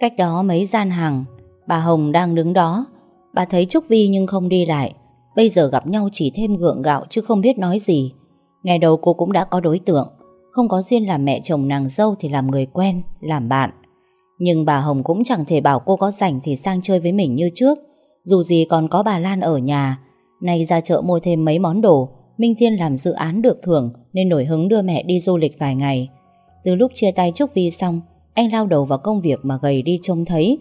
Cách đó mấy gian hàng Bà Hồng đang đứng đó. Bà thấy Trúc Vi nhưng không đi lại. Bây giờ gặp nhau chỉ thêm gượng gạo chứ không biết nói gì. Ngày đầu cô cũng đã có đối tượng. Không có duyên làm mẹ chồng nàng dâu Thì làm người quen, làm bạn. Nhưng bà Hồng cũng chẳng thể bảo cô có rảnh Thì sang chơi với mình như trước. Dù gì còn có bà Lan ở nhà. Nay ra chợ mua thêm mấy món đồ. Minh Thiên làm dự án được thưởng Nên nổi hứng đưa mẹ đi du lịch vài ngày. Từ lúc chia tay Trúc Vi xong anh lao đầu vào công việc mà gầy đi trông thấy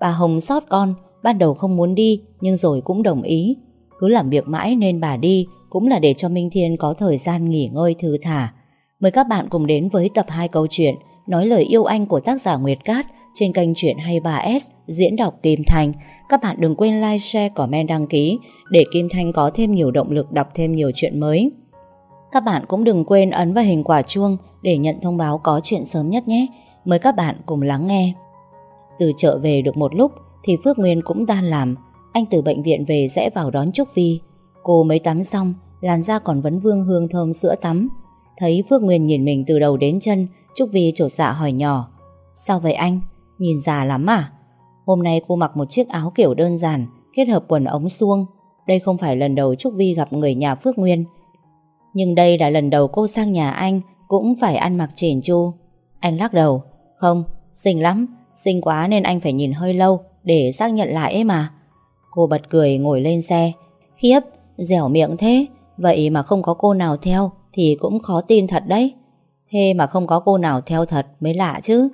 Bà Hồng sót con Ban đầu không muốn đi Nhưng rồi cũng đồng ý Cứ làm việc mãi nên bà đi Cũng là để cho Minh Thiên có thời gian nghỉ ngơi thư thả Mời các bạn cùng đến với tập 2 câu chuyện Nói lời yêu anh của tác giả Nguyệt Cát trên kênh Chuyện 23S diễn đọc Kim Thành. Các bạn đừng quên like, share, comment, đăng ký để Kim Thanh có thêm nhiều động lực đọc thêm nhiều chuyện mới. Các bạn cũng đừng quên ấn vào hình quả chuông để nhận thông báo có chuyện sớm nhất nhé. Mời các bạn cùng lắng nghe. Từ chợ về được một lúc thì Phước Nguyên cũng tan làm. Anh từ bệnh viện về sẽ vào đón Trúc Vi. Cô mới tắm xong, làn da còn vấn vương hương thơm sữa tắm. Thấy Phước Nguyên nhìn mình từ đầu đến chân, Trúc Vi trột dạ hỏi nhỏ. Sao vậy anh? Nhìn già lắm à? Hôm nay cô mặc một chiếc áo kiểu đơn giản, kết hợp quần ống suông. Đây không phải lần đầu Trúc Vi gặp người nhà Phước Nguyên. Nhưng đây là lần đầu cô sang nhà anh cũng phải ăn mặc chỉn chu. Anh lắc đầu. Không, xinh lắm, xinh quá nên anh phải nhìn hơi lâu để xác nhận lại ấy mà. Cô bật cười ngồi lên xe. Khiếp, dẻo miệng thế, vậy mà không có cô nào theo thì cũng khó tin thật đấy. Thế mà không có cô nào theo thật mới lạ chứ.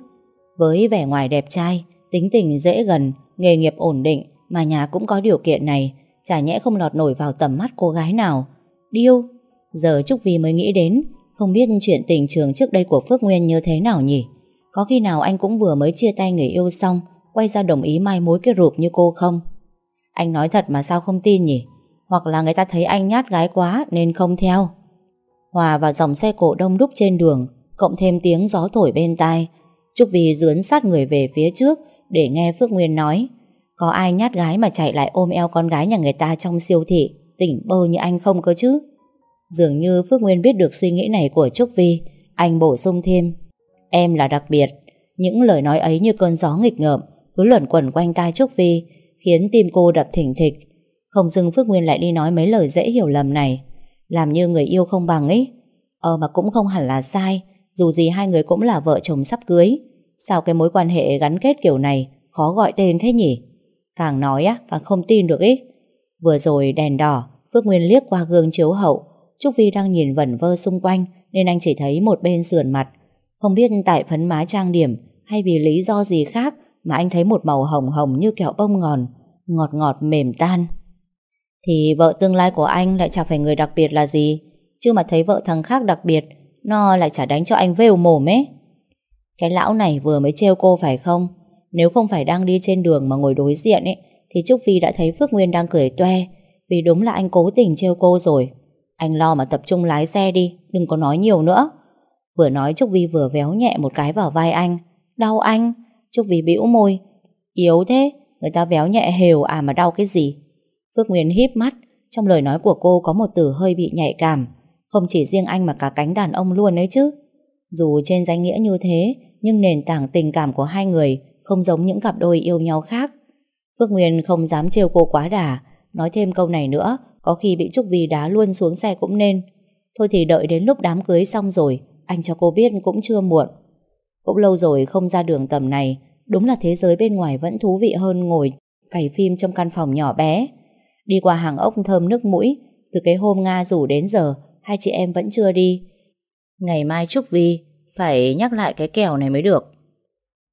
Với vẻ ngoài đẹp trai, tính tình dễ gần, nghề nghiệp ổn định mà nhà cũng có điều kiện này, chả nhẽ không lọt nổi vào tầm mắt cô gái nào. Điêu, giờ Trúc Vi mới nghĩ đến, không biết chuyện tình trường trước đây của Phước Nguyên như thế nào nhỉ? Có khi nào anh cũng vừa mới chia tay người yêu xong, quay ra đồng ý mai mối cái rụp như cô không? Anh nói thật mà sao không tin nhỉ? Hoặc là người ta thấy anh nhát gái quá nên không theo. Hòa vào dòng xe cổ đông đúc trên đường, cộng thêm tiếng gió thổi bên tai, Trúc Vi dướn sát người về phía trước để nghe Phước Nguyên nói có ai nhát gái mà chạy lại ôm eo con gái nhà người ta trong siêu thị tỉnh bơ như anh không cơ chứ Dường như Phước Nguyên biết được suy nghĩ này của Trúc Vi Anh bổ sung thêm Em là đặc biệt. Những lời nói ấy như cơn gió nghịch ngợm, Cứ luẩn quẩn quanh tai Trúc Vi Khiến tim cô đập thỉnh thịch. Không dưng Phước Nguyên lại đi nói mấy lời dễ hiểu lầm này. Làm như người yêu không bằng ấy. Ờ mà cũng không hẳn là sai. Dù gì hai người cũng là vợ chồng sắp cưới. Sao cái mối quan hệ gắn kết kiểu này Khó gọi tên thế nhỉ? Càng nói á, càng không tin được ý Vừa rồi đèn đỏ, Phước Nguyên liếc qua gương chiếu hậu. Trúc Vi đang nhìn vẩn vơ xung quanh, Nên anh chỉ thấy một bên sườn mặt. Không biết tại phấn má trang điểm Hay vì lý do gì khác Mà anh thấy một màu hồng hồng như kẹo bông ngòn, Ngọt ngọt mềm tan. Thì vợ tương lai của anh Lại chẳng phải người đặc biệt là gì, Chứ mà thấy vợ thằng khác đặc biệt, nó lại chả đánh cho anh vêu mồm ấy. Cái lão này vừa mới trêu cô phải không? Nếu không phải đang đi trên đường Mà ngồi đối diện ấy, Thì Trúc Phi đã thấy Phước Nguyên đang cười toe, Vì đúng là anh cố tình trêu cô rồi. Anh lo mà tập trung lái xe đi, Đừng có nói nhiều nữa. Vừa nói Trúc Vi vừa véo nhẹ một cái vào vai anh. Đau anh. Trúc Vi bĩu môi. Yếu thế. Người ta véo nhẹ hều à mà đau cái gì? Phước Nguyên híp mắt. Trong lời nói của cô có một từ hơi bị nhạy cảm. Không chỉ riêng anh mà cả cánh đàn ông luôn ấy chứ. Dù trên danh nghĩa như thế, Nhưng nền tảng tình cảm của hai người Không giống những cặp đôi yêu nhau khác. Phước Nguyên không dám trêu cô quá đà. Nói thêm câu này nữa, Có khi bị Trúc Vi đá luôn xuống xe cũng nên. Thôi thì đợi đến lúc đám cưới xong rồi anh cho cô biết cũng chưa muộn Cũng lâu rồi không ra đường tầm này Đúng là thế giới bên ngoài vẫn thú vị hơn Ngồi cày phim trong căn phòng nhỏ bé Đi qua hàng ốc thơm nước mũi Từ cái hôm Nga rủ đến giờ hai chị em vẫn chưa đi. Ngày mai Trúc Vi phải nhắc lại cái kèo này mới được.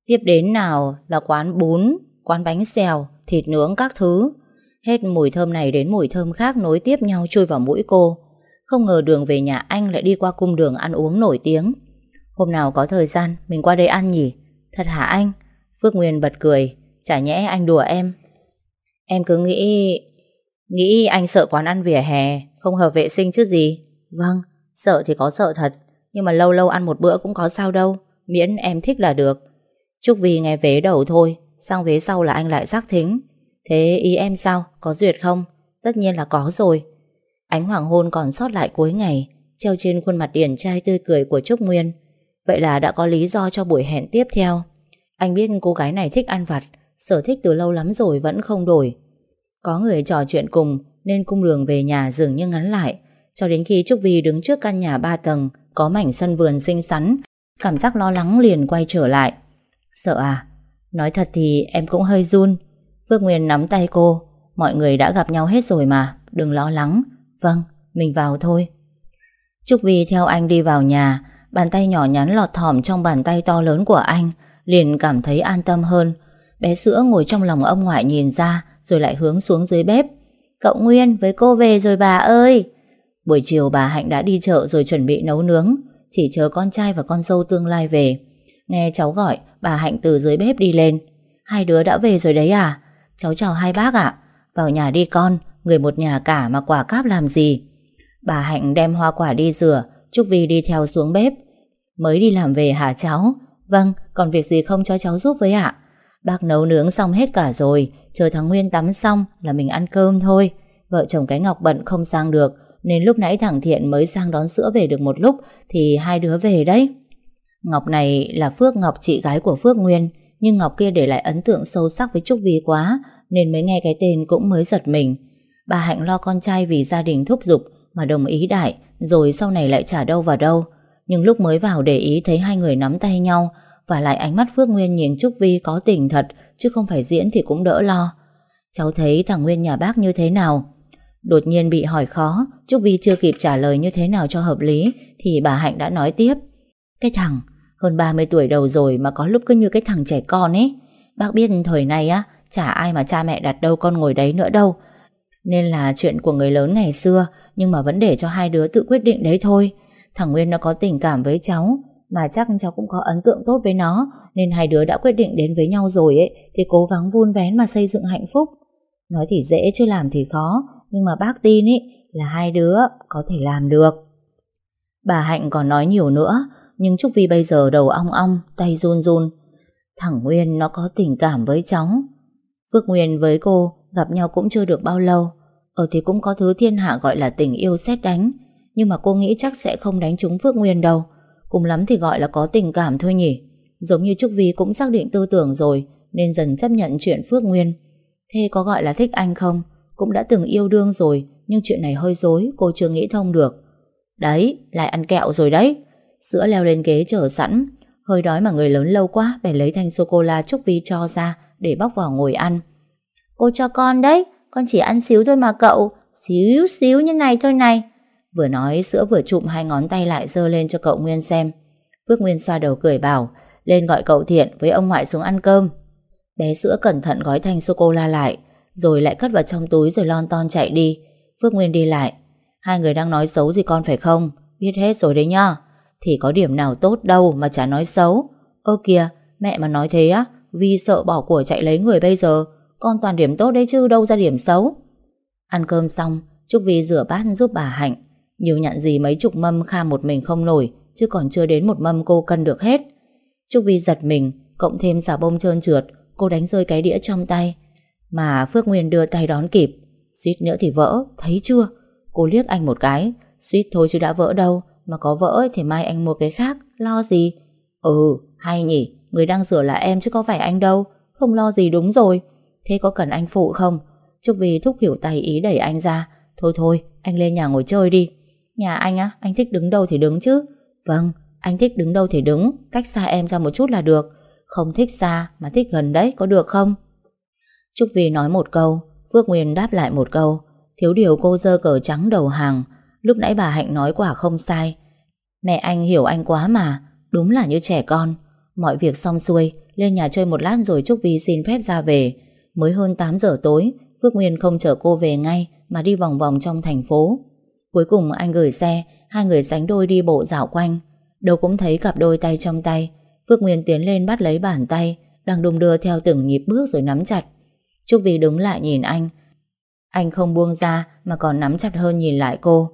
Tiếp đến nào là quán bún, quán bánh xèo, thịt nướng các thứ. Hết mùi thơm này đến mùi thơm khác nối tiếp nhau chui vào mũi cô. Không ngờ đường về nhà anh lại đi qua cung đường ăn uống nổi tiếng. Hôm nào có thời gian mình qua đây ăn nhỉ? Thật hả anh? Phước Nguyên bật cười. Chả nhẽ anh đùa em. Em cứ nghĩ... Nghĩ anh sợ quán ăn vỉa hè Không hợp vệ sinh chứ gì Vâng, sợ thì có sợ thật, nhưng mà lâu lâu ăn một bữa cũng có sao đâu, miễn em thích là được. Chúc vì nghe vế đầu thôi, sang vế sau là anh lại giác thính. Thế ý em sao, có duyệt không? Tất nhiên là có rồi. Ánh hoàng hôn còn sót lại cuối ngày, treo trên khuôn mặt điển trai tươi cười của Trúc Nguyên. Vậy là đã có lý do cho buổi hẹn tiếp theo. Anh biết cô gái này thích ăn vặt Sở thích từ lâu lắm rồi vẫn không đổi. Có người trò chuyện cùng Nên cung đường về nhà dường như ngắn lại. Cho đến khi Trúc Vi đứng trước căn nhà ba tầng Có mảnh sân vườn xinh xắn Cảm giác lo lắng liền quay trở lại. Sợ à? Nói thật thì em cũng hơi run. Phước Nguyên nắm tay cô Mọi người đã gặp nhau hết rồi mà Đừng lo lắng. Vâng, mình vào thôi. Trúc Vi theo anh đi vào nhà Bàn tay nhỏ nhắn lọt thỏm trong bàn tay to lớn của anh Liền cảm thấy an tâm hơn. Bé sữa ngồi trong lòng ông ngoại nhìn ra Rồi lại hướng xuống dưới bếp. Cậu Nguyên với cô về rồi bà ơi. Buổi chiều bà Hạnh đã đi chợ rồi chuẩn bị nấu nướng Chỉ chờ con trai và con dâu tương lai về. Nghe cháu gọi Bà Hạnh từ dưới bếp đi lên. Hai đứa đã về rồi đấy à? Cháu chào hai bác ạ. Vào nhà đi con. Người một nhà cả mà quả cáp làm gì? Bà Hạnh đem hoa quả đi rửa, Trúc Vi đi theo xuống bếp. Mới đi làm về hả cháu? Vâng còn việc gì không cho cháu giúp với ạ? Bác nấu nướng xong hết cả rồi, Chờ thằng Nguyên tắm xong là mình ăn cơm thôi. Vợ chồng cái Ngọc bận không sang được, Nên lúc nãy thằng Thiện mới sang đón sữa về được một lúc Thì hai đứa về đấy. Ngọc này là Phước Ngọc, chị gái của Phước Nguyên. Nhưng Ngọc kia để lại ấn tượng sâu sắc với Trúc Vi quá, Nên mới nghe cái tên cũng mới giật mình. Bà Hạnh lo con trai vì gia đình thúc giục Mà đồng ý đại Rồi sau này lại trả đâu vào đâu Nhưng lúc mới vào để ý thấy hai người nắm tay nhau Và lại ánh mắt Phước Nguyên nhìn Trúc Vi có tình thật Chứ không phải diễn thì cũng đỡ lo Cháu thấy thằng Nguyên nhà bác như thế nào Đột nhiên bị hỏi khó Trúc Vi chưa kịp trả lời như thế nào cho hợp lý Thì bà Hạnh đã nói tiếp Cái thằng hơn 30 tuổi đầu rồi mà có lúc cứ như cái thằng trẻ con ấy. Bác biết thời này á, chả ai mà cha mẹ đặt đâu con ngồi đấy nữa đâu. Nên là chuyện của người lớn ngày xưa, nhưng mà vẫn để cho hai đứa tự quyết định đấy thôi. Thằng Nguyên nó có tình cảm với cháu, mà chắc cháu cũng có ấn tượng tốt với nó, nên hai đứa đã quyết định đến với nhau rồi ấy, thì cố gắng vun vén mà xây dựng hạnh phúc. Nói thì dễ chứ làm thì khó, nhưng mà bác tin ấy là hai đứa có thể làm được. Bà Hạnh còn nói nhiều nữa, nhưng Trúc Vi bây giờ đầu ong ong, tay run run. Thằng Nguyên nó có tình cảm với cháu. Phước Nguyên với cô gặp nhau cũng chưa được bao lâu. Ở thì cũng có thứ thiên hạ gọi là tình yêu xét đánh. Nhưng mà cô nghĩ chắc sẽ không đánh trúng Phước Nguyên đâu. Cùng lắm thì gọi là có tình cảm thôi nhỉ. Giống như Trúc Vi cũng xác định tư tưởng rồi, nên dần chấp nhận chuyện Phước Nguyên. Thế có gọi là thích anh không? Cũng đã từng yêu đương rồi, nhưng chuyện này hơi dối, cô chưa nghĩ thông được. Đấy, lại ăn kẹo rồi đấy. Sữa leo lên ghế chờ sẵn Hơi đói mà người lớn lâu quá Bèn lấy thanh sô-cô-la Trúc Vi cho ra Để bóc vào ngồi ăn Cô cho con đấy, Con chỉ ăn xíu thôi mà cậu. Xíu xíu như này thôi này. Vừa nói, sữa vừa chụm hai ngón tay lại dơ lên cho cậu Nguyên xem. Phước Nguyên xoa đầu cười bảo, Lên gọi cậu Thiện với ông ngoại xuống ăn cơm. Bé sữa cẩn thận gói thanh sô-cô-la lại, Rồi lại cất vào trong túi rồi lon ton chạy đi. Phước Nguyên đi lại, Hai người đang nói xấu gì con phải không? Biết hết rồi đấy nhá. Thì có điểm nào tốt đâu mà chả nói xấu. Ơ kìa, mẹ mà nói thế á Vì sợ bỏ của chạy lấy người bây giờ. Con toàn điểm tốt đấy chứ đâu ra điểm xấu. Ăn cơm xong Trúc Vi rửa bát giúp bà Hạnh. Nhiều nhận gì mấy chục mâm Kha một mình không nổi Chứ còn chưa đến một mâm cô cân được hết. Trúc Vi giật mình Cộng thêm xà bông trơn trượt Cô đánh rơi cái đĩa trong tay. Mà Phước Nguyên đưa tay đón kịp. Suýt nữa thì vỡ, thấy chưa? Cô liếc anh một cái Suýt thôi chứ đã vỡ đâu mà có vỡ thì mai anh mua cái khác Lo gì? Ừ hay nhỉ Người đang rửa là em chứ có phải anh đâu Không lo gì đúng rồi. Thế có cần anh phụ không? Trúc Vy thúc hiểu tay ý đẩy anh ra. Thôi thôi, anh lên nhà ngồi chơi đi. Nhà anh á, anh thích đứng đâu thì đứng chứ. Vâng anh thích đứng đâu thì đứng. Cách xa em ra một chút là được. Không thích xa mà thích gần đấy, có được không? Trúc Vy nói một câu, Phước Nguyên đáp lại một câu, Thiếu điều cô dơ cờ trắng đầu hàng. Lúc nãy bà Hạnh nói quả không sai. Mẹ anh hiểu anh quá mà, Đúng là như trẻ con. Mọi việc xong xuôi, Lên nhà chơi một lát rồi Trúc Vi xin phép ra về. Mới hơn 8 giờ tối Phước Nguyên không chở cô về ngay Mà đi vòng vòng trong thành phố. Cuối cùng anh gửi xe Hai người sánh đôi đi bộ dạo quanh. Đâu cũng thấy cặp đôi tay trong tay. Phước Nguyên tiến lên bắt lấy bàn tay Đang đung đưa theo từng nhịp bước rồi nắm chặt. Trúc Vi đứng lại nhìn anh. Anh không buông ra Mà còn nắm chặt hơn nhìn lại cô.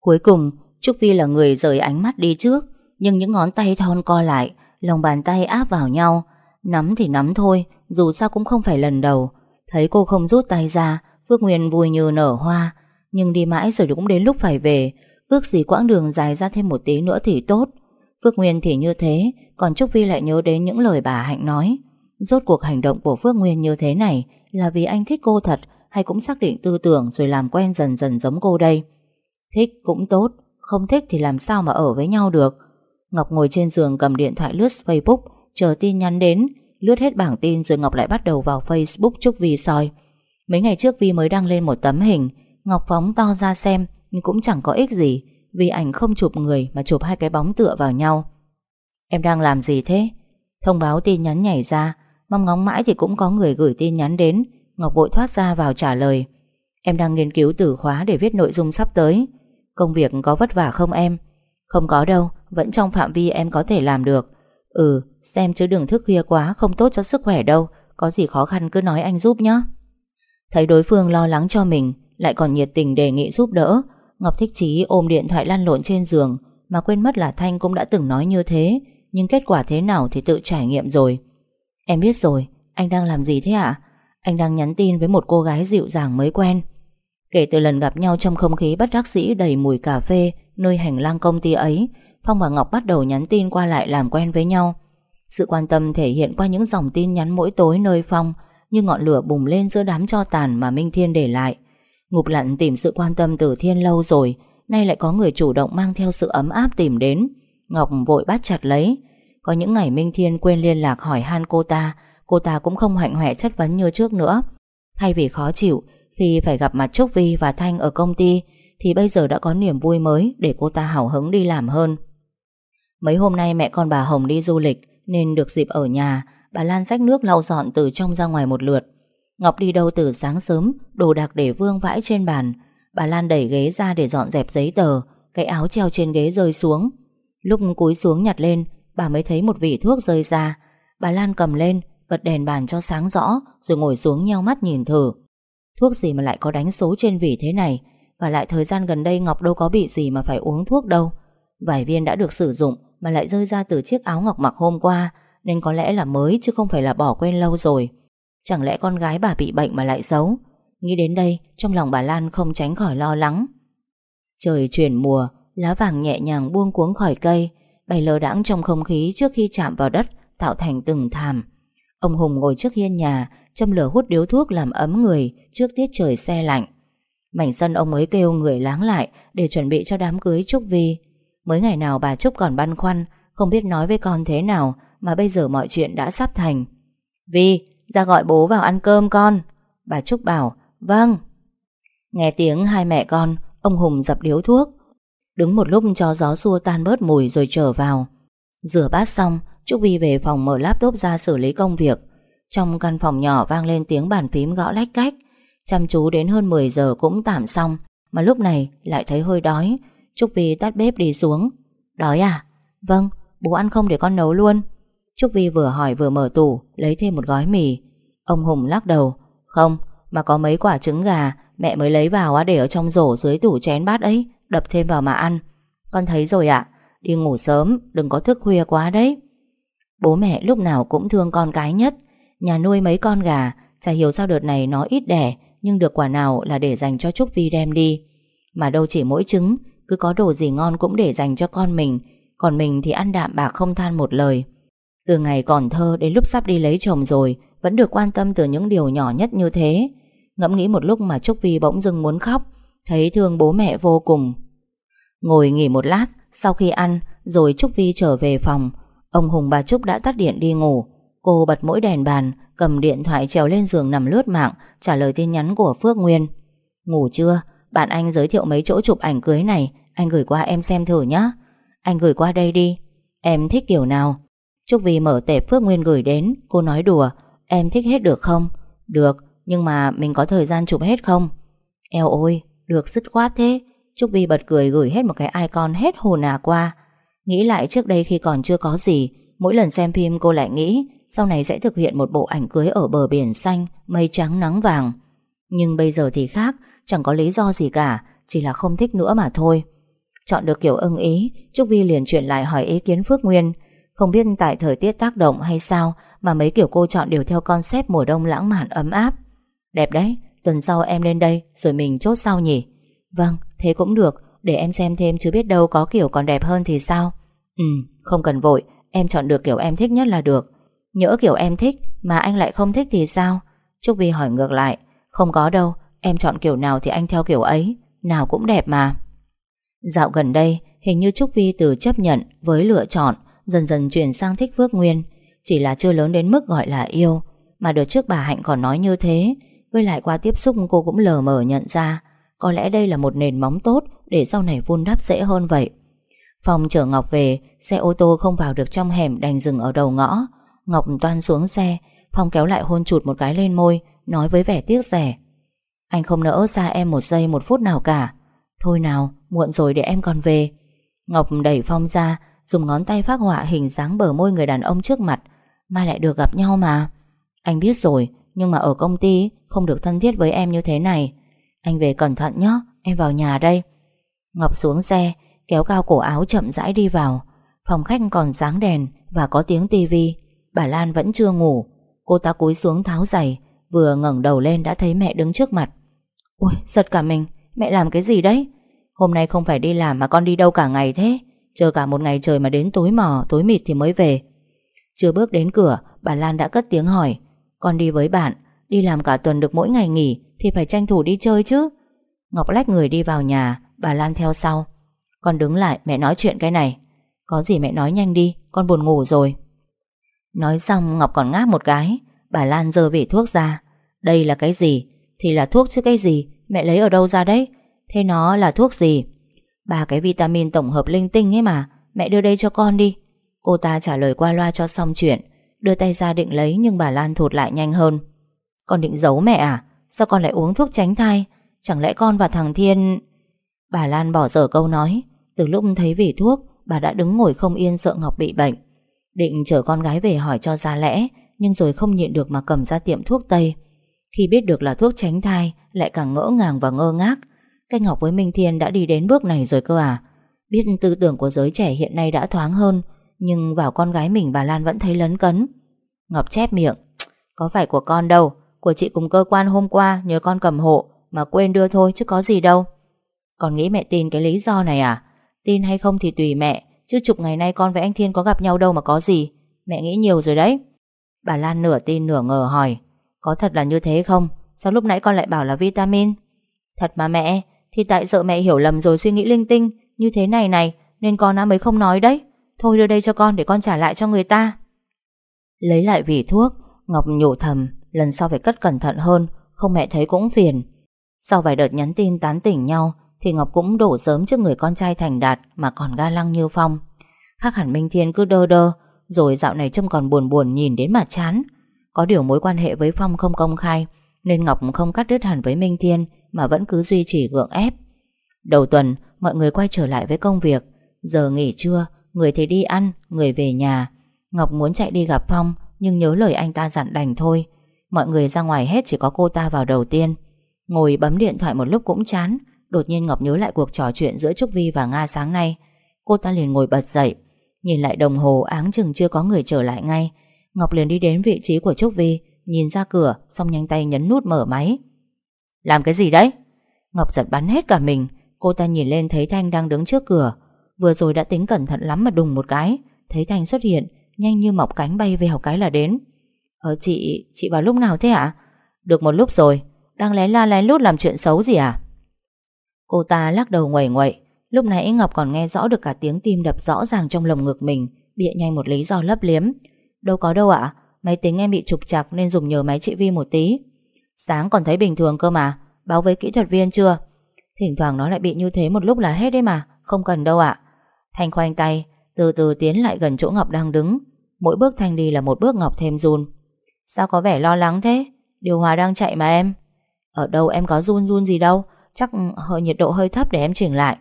Cuối cùng, Trúc Vi là người rời ánh mắt đi trước, nhưng những ngón tay thon co lại, lòng bàn tay áp vào nhau. Nắm thì nắm thôi, dù sao cũng không phải lần đầu. Thấy cô không rút tay ra, Phước Nguyên vui như nở hoa. Nhưng đi mãi rồi cũng đến lúc phải về, ước gì quãng đường dài ra thêm một tí nữa thì tốt. Phước Nguyên thì như thế Còn Trúc Vi lại nhớ đến những lời bà Hạnh nói Rốt cuộc hành động của Phước Nguyên như thế này Là vì anh thích cô thật Hay cũng xác định tư tưởng rồi làm quen dần dần giống cô đây Thích cũng tốt Không thích thì làm sao mà ở với nhau được Ngọc ngồi trên giường cầm điện thoại lướt Facebook Chờ tin nhắn đến Lướt hết bảng tin rồi Ngọc lại bắt đầu vào Facebook chúc Vi soi. Mấy ngày trước Vi mới đăng lên một tấm hình, Ngọc phóng to ra xem, Nhưng cũng chẳng có ích gì, Vì ảnh không chụp người mà chụp hai cái bóng tựa vào nhau. Em đang làm gì thế? Thông báo tin nhắn nhảy ra, Mong ngóng mãi thì cũng có người gửi tin nhắn đến, Ngọc vội thoát ra vào trả lời. Em đang nghiên cứu từ khóa để viết nội dung sắp tới. Công việc có vất vả không em? Không có đâu, Vẫn trong phạm vi em có thể làm được. Ừ xem chứ đừng thức khuya quá, Không tốt cho sức khỏe đâu. Có gì khó khăn cứ nói anh giúp nhé Thấy đối phương lo lắng cho mình, Lại còn nhiệt tình đề nghị giúp đỡ. Ngọc Thích Chí ôm điện thoại lăn lộn trên giường, Mà quên mất là Thanh cũng đã từng nói như thế. Nhưng kết quả thế nào thì tự trải nghiệm rồi. Em biết rồi, Anh đang làm gì thế ạ? Anh đang nhắn tin với một cô gái dịu dàng mới quen. Kể từ lần gặp nhau trong không khí bất đắc dĩ đầy mùi cà phê Nơi hành lang công ty ấy, Phong và Ngọc bắt đầu nhắn tin qua lại làm quen với nhau. Sự quan tâm thể hiện qua những dòng tin nhắn mỗi tối nơi Phong, Như ngọn lửa bùng lên giữa đám cho tàn mà Minh Thiên để lại. Ngục lặn tìm sự quan tâm từ Thiên lâu rồi, Nay lại có người chủ động mang theo sự ấm áp tìm đến. Ngọc vội bắt chặt lấy. Có những ngày Minh Thiên quên liên lạc hỏi han cô ta Cô ta cũng không hạnh hoẹ chất vấn như trước nữa. Thay vì khó chịu, Khi phải gặp mặt Trúc Vi và Thanh ở công ty, Thì bây giờ đã có niềm vui mới Để cô ta hào hứng đi làm hơn. Mấy hôm nay mẹ con bà Hồng đi du lịch nên được dịp ở nhà, Bà Lan xách nước lau dọn từ trong ra ngoài một lượt. Ngọc đi đâu từ sáng sớm, Đồ đạc để vương vãi trên bàn. Bà Lan đẩy ghế ra để dọn dẹp giấy tờ, Cái áo treo trên ghế rơi xuống. Lúc cúi xuống nhặt lên, Bà mới thấy một vỉ thuốc rơi ra. Bà Lan cầm lên, Bật đèn bàn cho sáng rõ, Rồi ngồi xuống nheo mắt nhìn thử. Thuốc gì mà lại có đánh số trên vỉ thế này? Và lại thời gian gần đây Ngọc đâu có bị gì mà phải uống thuốc đâu. Vài viên đã được sử dụng Mà lại rơi ra từ chiếc áo Ngọc mặc hôm qua, Nên có lẽ là mới chứ không phải là bỏ quên lâu rồi. Chẳng lẽ con gái bà bị bệnh mà lại xấu Nghĩ đến đây, Trong lòng bà Lan không tránh khỏi lo lắng. Trời chuyển mùa, Lá vàng nhẹ nhàng buông cuống khỏi cây, Bay lơ đãng trong không khí trước khi chạm vào đất, Tạo thành từng thảm. Ông Hùng ngồi trước hiên nhà, Châm lửa hút điếu thuốc làm ấm người Trước tiết trời xe lạnh. Mảnh sân ông mới kêu người láng lại Để chuẩn bị cho đám cưới Trúc Vi. Mới ngày nào bà Trúc còn băn khoăn Không biết nói với con thế nào Mà bây giờ mọi chuyện đã sắp thành. Vi, ra gọi bố vào ăn cơm con. Bà Trúc bảo Vâng. Nghe tiếng hai mẹ con Ông Hùng dập điếu thuốc. Đứng một lúc cho gió xua tan bớt mùi rồi trở vào. Rửa bát xong Trúc Vi về phòng mở laptop ra xử lý công việc. Trong căn phòng nhỏ vang lên tiếng bàn phím gõ lách cách. Chăm chú đến hơn 10 giờ cũng tạm xong Mà lúc này lại thấy hơi đói. Trúc Vi tắt bếp đi xuống. Đói à? Vâng, bố ăn không để con nấu luôn. Trúc Vi vừa hỏi vừa mở tủ Lấy thêm một gói mì. Ông Hùng lắc đầu Không, mà có mấy quả trứng gà Mẹ mới lấy vào để ở trong rổ dưới tủ chén bát ấy Đập thêm vào mà ăn. Con thấy rồi ạ Đi ngủ sớm, đừng có thức khuya quá đấy. Bố mẹ lúc nào cũng thương con cái nhất. Nhà nuôi mấy con gà Chả hiểu sao đợt này nó ít đẻ Nhưng được quả nào là để dành cho Trúc Vi đem đi. Mà đâu chỉ mỗi trứng cứ có đồ gì ngon cũng để dành cho con mình, Còn mình thì ăn đạm bạc không than một lời. Từ ngày còn thơ đến lúc sắp đi lấy chồng rồi, Vẫn được quan tâm từ những điều nhỏ nhất như thế. Ngẫm nghĩ một lúc mà Trúc Vi bỗng dưng muốn khóc, Thấy thương bố mẹ vô cùng. Ngồi nghỉ một lát, Sau khi ăn, Rồi Trúc Vi trở về phòng. Ông Hùng bà Trúc đã tắt điện đi ngủ. Cô bật mỗi đèn bàn, Cầm điện thoại trèo lên giường nằm lướt mạng, Trả lời tin nhắn của Phước Nguyên. Ngủ chưa? Bạn anh giới thiệu mấy chỗ chụp ảnh cưới này anh gửi qua em xem thử nhé Anh gửi qua đây đi. Em thích kiểu nào? Trúc Vi mở tệp Phước Nguyên gửi đến. Cô nói đùa, Em thích hết được không? Được, Nhưng mà mình có thời gian chụp hết không? Eo ôi, Được dứt khoát thế. Trúc Vi bật cười gửi hết một cái icon hết hồn à qua. Nghĩ lại trước đây khi còn chưa có gì, Mỗi lần xem phim cô lại nghĩ, Sau này sẽ thực hiện một bộ ảnh cưới ở bờ biển xanh, Mây trắng nắng vàng. Nhưng bây giờ thì khác, Chẳng có lý do gì cả, Chỉ là không thích nữa mà thôi. Chọn được kiểu ưng ý Trúc Vi liền chuyển lại hỏi ý kiến Phước Nguyên Không biết tại thời tiết tác động hay sao Mà mấy kiểu cô chọn đều theo concept mùa đông lãng mạn ấm áp Đẹp đấy Tuần sau em lên đây Rồi mình chốt sau nhỉ Vâng thế cũng được Để em xem thêm chứ biết đâu có kiểu còn đẹp hơn thì sao Ừ, không cần vội, em chọn được kiểu em thích nhất là được. Nhỡ kiểu em thích mà anh lại không thích thì sao? Trúc Vi hỏi ngược lại. Không có đâu, em chọn kiểu nào thì anh theo kiểu ấy, nào cũng đẹp mà. Dạo gần đây, hình như Trúc Vi từ chấp nhận với lựa chọn, dần dần chuyển sang thích Phước Nguyên. Chỉ là chưa lớn đến mức gọi là yêu, mà đợt trước bà Hạnh còn nói như thế. Với lại qua tiếp xúc cô cũng lờ mờ nhận ra, có lẽ đây là một nền móng tốt để sau này vun đắp dễ hơn vậy. Phong chở Ngọc về, xe ô tô không vào được trong hẻm đành dừng ở đầu ngõ. Ngọc toan xuống xe, Phong kéo lại hôn chụt một cái lên môi, nói với vẻ tiếc rẻ. Anh không nỡ xa em một giây một phút nào cả. Thôi nào, muộn rồi để em còn về. Ngọc đẩy Phong ra, dùng ngón tay phát họa hình dáng bờ môi người đàn ông trước mặt. Mai lại được gặp nhau mà. Anh biết rồi, nhưng mà ở công ty không được thân thiết với em như thế này. Anh về cẩn thận nhé, em vào nhà đây. Ngọc xuống xe, kéo cao cổ áo chậm rãi đi vào. Phòng khách còn sáng đèn và có tiếng tivi. Bà Lan vẫn chưa ngủ. Cô ta cúi xuống tháo giày, vừa ngẩng đầu lên đã thấy mẹ đứng trước mặt. Ôi, giật cả mình, mẹ làm cái gì đấy? Hôm nay không phải đi làm mà con đi đâu cả ngày thế? Chờ cả một ngày trời mà đến tối mò, tối mịt thì mới về. Chưa bước đến cửa, bà Lan đã cất tiếng hỏi. Con đi với bạn, đi làm cả tuần được mỗi ngày nghỉ thì phải tranh thủ đi chơi chứ. Ngọc lách người đi vào nhà, bà Lan theo sau. Con đứng lại mẹ nói chuyện cái này Có gì mẹ nói nhanh đi Con buồn ngủ rồi Nói xong Ngọc còn ngáp một cái Bà Lan dơ vị thuốc ra Đây là cái gì Thì là thuốc chứ cái gì Mẹ lấy ở đâu ra đấy? Thế nó là thuốc gì? Ba cái vitamin tổng hợp linh tinh ấy mà, Mẹ đưa đây cho con đi. Cô ta trả lời qua loa cho xong chuyện, Đưa tay ra định lấy nhưng bà Lan thụt lại nhanh hơn. Con định giấu mẹ à? Sao con lại uống thuốc tránh thai? Chẳng lẽ con và thằng Thiên Bà Lan bỏ dở câu nói. Từ lúc thấy vỉ thuốc, Bà đã đứng ngồi không yên sợ Ngọc bị bệnh. Định chở con gái về hỏi cho ra lẽ, Nhưng rồi không nhịn được mà cầm ra tiệm thuốc Tây. Khi biết được là thuốc tránh thai, Lại càng ngỡ ngàng và ngơ ngác. Canh Ngọc với Minh Thiên đã đi đến bước này rồi cơ à? Biết tư tưởng của giới trẻ hiện nay đã thoáng hơn, Nhưng vào con gái mình bà Lan vẫn thấy lấn cấn. Ngọc chép miệng, Có phải của con đâu, Của chị cùng cơ quan hôm qua nhớ con cầm hộ Mà quên đưa thôi chứ có gì đâu. Con nghĩ mẹ tin cái lý do này à? Tin hay không thì tùy mẹ, Chứ chục ngày nay con với anh Thiên có gặp nhau đâu mà có gì. Mẹ nghĩ nhiều rồi đấy. Bà Lan nửa tin nửa ngờ hỏi có thật là như thế không? Sao lúc nãy con lại bảo là vitamin? Thật mà mẹ Thì tại sợ mẹ hiểu lầm rồi suy nghĩ linh tinh. Như thế này này Nên con đã mới không nói đấy. Thôi đưa đây cho con để con trả lại cho người ta. Lấy lại vỉ thuốc Ngọc nhủ thầm Lần sau phải cất cẩn thận hơn Không mẹ thấy cũng phiền. Sau vài đợt nhắn tin tán tỉnh nhau thì Ngọc cũng đổ sớm trước người con trai thành đạt mà còn ga lăng như phong. Khác hẳn Minh Thiên cứ đơ đơ, rồi dạo này trông còn buồn buồn nhìn đến mà chán. Có điều mối quan hệ với Phong không công khai, nên Ngọc không cắt đứt hẳn với Minh Thiên mà vẫn cứ duy trì gượng ép. Đầu tuần, mọi người quay trở lại với công việc. Giờ nghỉ trưa, người thì đi ăn, người về nhà. Ngọc muốn chạy đi gặp Phong, nhưng nhớ lời anh ta dặn đành thôi. Mọi người ra ngoài hết chỉ có cô ta vào đầu tiên. Ngồi bấm điện thoại một lúc cũng chán, Đột nhiên Ngọc nhớ lại cuộc trò chuyện giữa Trúc Vi và Nga sáng nay Cô ta liền ngồi bật dậy Nhìn lại đồng hồ áng chừng chưa có người trở lại ngay Ngọc liền đi đến vị trí của Trúc Vi Nhìn ra cửa Xong nhanh tay nhấn nút mở máy. Làm cái gì đấy? Ngọc giật bắn hết cả mình Cô ta nhìn lên thấy Thanh đang đứng trước cửa. Vừa rồi đã tính cẩn thận lắm mà đùng một cái Thấy Thanh xuất hiện Nhanh như mọc cánh bay vèo cái là đến. Ờ chị, chị vào lúc nào thế ạ? Được một lúc rồi Đang lén la lén lút làm chuyện xấu gì à? Cô ta lắc đầu ngoẩy ngoậy Lúc nãy Ngọc còn nghe rõ được cả tiếng tim đập rõ ràng trong lồng ngực mình Bịa nhanh một lý do lấp liếm. Đâu có đâu ạ. Máy tính em bị trục chặt nên dùng nhờ máy chị Vi một tí. Sáng còn thấy bình thường cơ mà. Báo với kỹ thuật viên chưa? Thỉnh thoảng nó lại bị như thế một lúc là hết đấy mà. Không cần đâu ạ. Thanh khoanh tay, Từ từ tiến lại gần chỗ Ngọc đang đứng. Mỗi bước Thanh đi là một bước Ngọc thêm run. Sao có vẻ lo lắng thế? Điều hòa đang chạy mà em. Ở đâu em có run run gì đâu. Chắc, hơi, nhiệt độ hơi thấp để em chỉnh lại.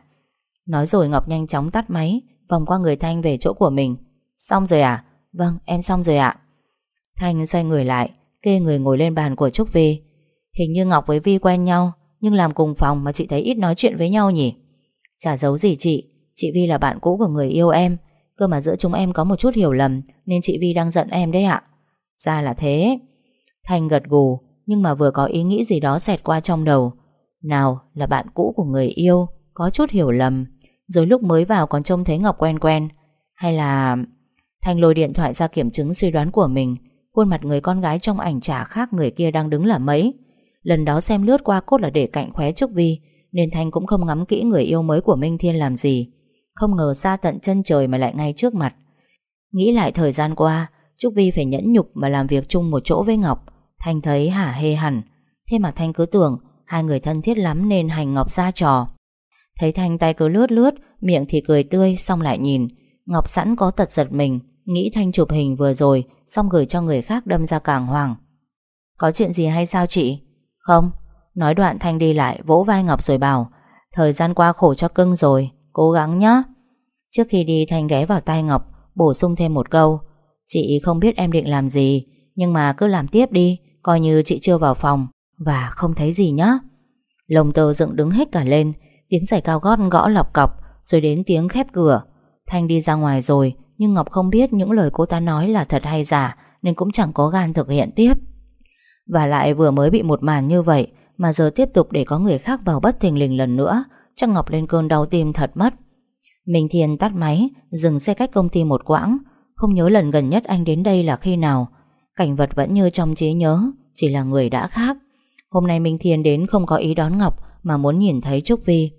Nói rồi Ngọc nhanh chóng tắt máy, Vòng qua người Thanh về chỗ của mình. Xong rồi à? Vâng em xong rồi ạ. Thanh xoay người lại, Kê người ngồi lên bàn của Trúc Vi. Hình như Ngọc với Vi quen nhau, Nhưng làm cùng phòng mà chị thấy ít nói chuyện với nhau nhỉ? Chả giấu gì chị Chị Vi là bạn cũ của người yêu em. Cơ mà giữa chúng em có một chút hiểu lầm, Nên chị Vi đang giận em đấy ạ. Ra là thế. Thanh gật gù, Nhưng mà vừa có ý nghĩ gì đó xẹt qua trong đầu. Nào, là bạn cũ của người yêu, Có chút hiểu lầm. Rồi lúc mới vào còn trông thấy Ngọc quen quen. Hay là... Thanh lôi điện thoại ra kiểm chứng suy đoán của mình. Khuôn mặt người con gái trong ảnh chả khác người kia đang đứng là mấy. Lần đó xem lướt qua cốt là để cạnh khóe Trúc Vi, Nên Thanh cũng không ngắm kỹ người yêu mới của Minh Thiên làm gì. Không ngờ xa tận chân trời mà lại ngay trước mặt. Nghĩ lại thời gian qua, Trúc Vi phải nhẫn nhục mà làm việc chung một chỗ với Ngọc. Thanh thấy hả hê hẳn. Thế mà Thanh cứ tưởng Hai người thân thiết lắm nên hành Ngọc ra trò. Thấy Thanh tay cứ lướt lướt, Miệng thì cười tươi, xong lại nhìn. Ngọc sẵn có tật giật mình. Nghĩ Thanh chụp hình vừa rồi, Xong gửi cho người khác đâm ra càng hoàng Có chuyện gì hay sao chị? Không. Nói đoạn Thanh đi lại, vỗ vai Ngọc rồi bảo, Thời gian qua khổ cho cưng rồi, Cố gắng nhé Trước khi đi, Thanh ghé vào tay Ngọc, Bổ sung thêm một câu, Chị không biết em định làm gì, Nhưng mà cứ làm tiếp đi, Coi như chị chưa vào phòng Và không thấy gì nhá. Lồng tờ dựng đứng hết cả lên, Tiếng giày cao gót gõ lọc cọc, Rồi đến tiếng khép cửa. Thanh đi ra ngoài rồi nhưng Ngọc không biết những lời cô ta nói là thật hay giả, Nên cũng chẳng có gan thực hiện tiếp. Và lại vừa mới bị một màn như vậy, Mà giờ tiếp tục để có người khác vào bất thình lình lần nữa, Chắc Ngọc lên cơn đau tim thật mất. Minh Thiên tắt máy, Dừng xe cách công ty một quãng. Không nhớ lần gần nhất anh đến đây là khi nào. Cảnh vật vẫn như trong trí nhớ, Chỉ là người đã khác. Hôm nay Minh Thiên đến không có ý đón Ngọc, Mà muốn nhìn thấy Trúc Vi.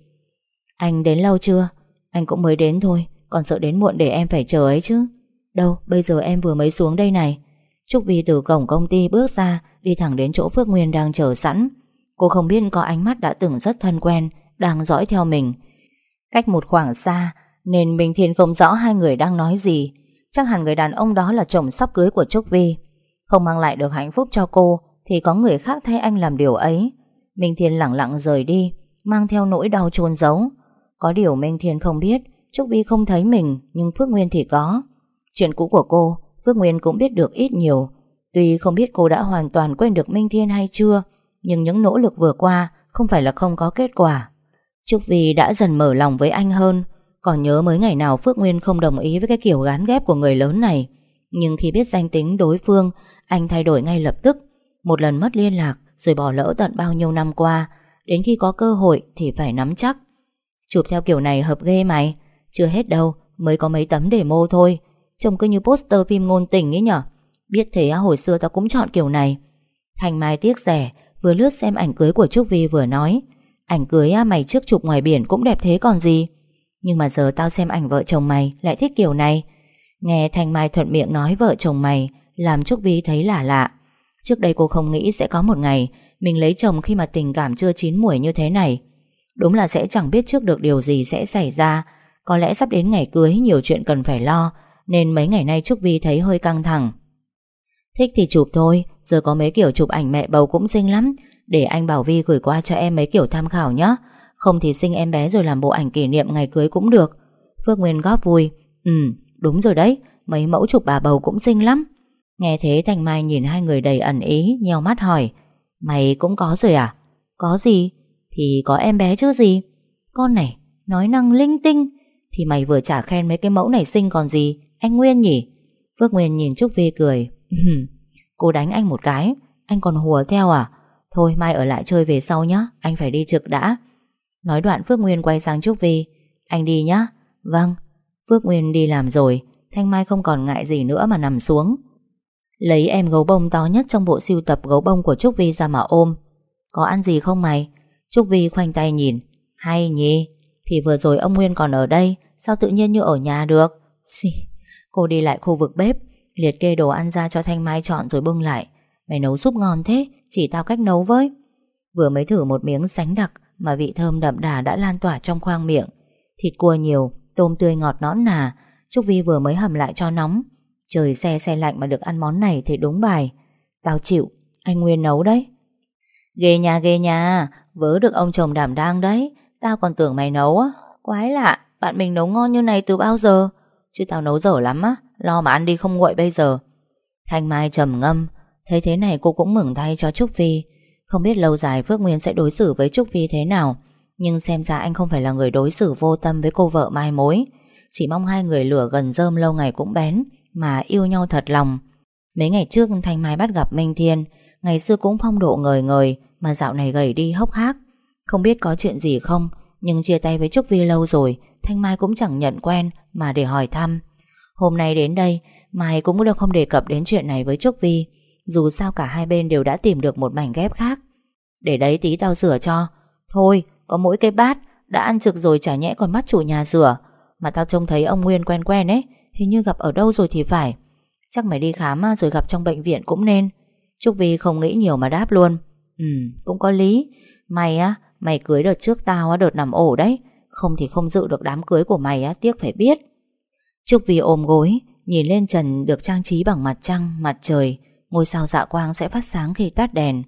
Anh đến lâu chưa? Anh cũng mới đến thôi. Còn sợ đến muộn để em phải chờ ấy chứ. Đâu, bây giờ em vừa mới xuống đây này. Trúc Vi từ cổng công ty bước ra, Đi thẳng đến chỗ Phước Nguyên đang chờ sẵn. Cô không biết có ánh mắt đã từng rất thân quen, Đang dõi theo mình. Cách một khoảng xa, Nên Minh Thiên không rõ hai người đang nói gì. Chắc hẳn người đàn ông đó là chồng sắp cưới của Trúc Vi. Không mang lại được hạnh phúc cho cô, Thì có người khác thay anh làm điều ấy. Minh Thiên lặng lặng rời đi, Mang theo nỗi đau chôn giấu. Có điều Minh Thiên không biết Trúc Vi không thấy mình, Nhưng Phước Nguyên thì có. Chuyện cũ của cô, Phước Nguyên cũng biết được ít nhiều. Tuy không biết cô đã hoàn toàn quên được Minh Thiên hay chưa, Nhưng những nỗ lực vừa qua Không phải là không có kết quả. Trúc Vi đã dần mở lòng với anh hơn. Còn nhớ mới ngày nào Phước Nguyên không đồng ý Với cái kiểu gán ghép của người lớn này. Nhưng khi biết danh tính đối phương, Anh thay đổi ngay lập tức. Một lần mất liên lạc, Rồi bỏ lỡ tận bao nhiêu năm qua. Đến khi có cơ hội thì phải nắm chắc. Chụp theo kiểu này hợp ghê mày. Chưa hết đâu, Mới có mấy tấm demo thôi. Trông cứ như poster phim ngôn tình ấy nhở. Biết thế hồi xưa tao cũng chọn kiểu này. Thành Mai tiếc rẻ, Vừa lướt xem ảnh cưới của Trúc Vi vừa nói. Ảnh cưới mày trước chụp ngoài biển cũng đẹp thế còn gì? Nhưng mà giờ tao xem ảnh vợ chồng mày, Lại thích kiểu này. Nghe Thanh Mai thuận miệng nói vợ chồng mày, Làm Trúc Vi thấy lạ lạ. Trước đây cô không nghĩ sẽ có một ngày, Mình lấy chồng khi mà tình cảm chưa chín muồi như thế này. Đúng là sẽ chẳng biết trước được điều gì sẽ xảy ra. Có lẽ sắp đến ngày cưới, Nhiều chuyện cần phải lo, Nên mấy ngày nay Trúc Vi thấy hơi căng thẳng. Thích thì chụp thôi, Giờ có mấy kiểu chụp ảnh mẹ bầu cũng xinh lắm. Để anh Bảo Vi gửi qua cho em mấy kiểu tham khảo nhé Không thì sinh em bé rồi làm bộ ảnh kỷ niệm ngày cưới cũng được. Phước Nguyên góp vui. Ừ đúng rồi đấy, Mấy mẫu chụp bà bầu cũng xinh lắm. Nghe thế Thành Mai nhìn hai người đầy ẩn ý, Nheo mắt hỏi, Mày cũng có rồi à? Có gì? Thì có em bé chứ gì? Con này, nói năng linh tinh thì mày vừa trả khen mấy cái mẫu này xinh còn gì. Anh Nguyên nhỉ? Phước Nguyên nhìn Trúc Vi cười. Cô đánh anh một cái, Anh còn hùa theo à? Thôi mai ở lại chơi về sau nhé Anh phải đi trực đã. Nói đoạn Phước Nguyên quay sang Trúc Vi. Anh đi nhé Vâng. Phước Nguyên đi làm rồi, Thanh Mai không còn ngại gì nữa mà nằm xuống. Lấy em gấu bông to nhất trong bộ siêu tập gấu bông của Trúc Vi ra mà ôm. Có ăn gì không mày? Trúc Vi khoanh tay nhìn. Hay nhỉ thì vừa rồi ông Nguyên còn ở đây, Sao tự nhiên như ở nhà được? Xì. Cô đi lại khu vực bếp, Liệt kê đồ ăn ra cho Thanh Mai chọn rồi bưng lại. Mày nấu súp ngon thế, Chỉ tao cách nấu với. Vừa mới thử một miếng sánh đặc Mà vị thơm đậm đà đã lan tỏa trong khoang miệng. Thịt cua nhiều, Tôm tươi ngọt nõn nà, Trúc Vi vừa mới hầm lại cho nóng. Trời xe xe lạnh mà được ăn món này thì đúng bài. Tao chịu, Anh Nguyên nấu đấy. Ghê nhà ghê nhà Vớ được ông chồng đảm đang đấy. Tao còn tưởng mày nấu á. Quái lạ, Bạn mình nấu ngon như này từ bao giờ? Chứ tao nấu dở lắm á, Lo mà ăn đi không nguội bây giờ. Thanh Mai trầm ngâm, Thấy thế này cô cũng mừng thay cho Trúc Vi. Không biết lâu dài Phước Nguyên sẽ đối xử với Trúc Vi thế nào, Nhưng xem ra anh không phải là người đối xử vô tâm với cô vợ mai mối. Chỉ mong hai người lửa gần rơm lâu ngày cũng bén, Mà yêu nhau thật lòng. Mấy ngày trước Thanh Mai bắt gặp Minh Thiên, Ngày xưa cũng phong độ ngời ngời, Mà dạo này gầy đi hốc hác. Không biết có chuyện gì không, Nhưng chia tay với Trúc Vi lâu rồi, Thanh Mai cũng chẳng nhận quen Mà để hỏi thăm. Hôm nay đến đây, Mai cũng đâu không đề cập đến chuyện này với Trúc Vi Dù sao cả hai bên đều đã tìm được một mảnh ghép khác. Để đấy tí tao sửa cho. Thôi, có mỗi cái bát, Đã ăn trực rồi chả nhẽ còn mắt chủ nhà rửa. Mà tao trông thấy ông Nguyên quen quen ấy, Hình như gặp ở đâu rồi thì phải. Chắc mày đi khám à, rồi gặp trong bệnh viện cũng nên. Trúc Vi không nghĩ nhiều mà đáp luôn. Ừ cũng có lý. Mày á Mày cưới đợt trước tao á đợt nằm ổ đấy. Không thì không dự được đám cưới của mày á Tiếc phải biết. Trúc Vi ôm gối Nhìn lên trần được trang trí bằng mặt trăng, mặt trời. Ngôi sao dạ quang sẽ phát sáng khi tắt đèn.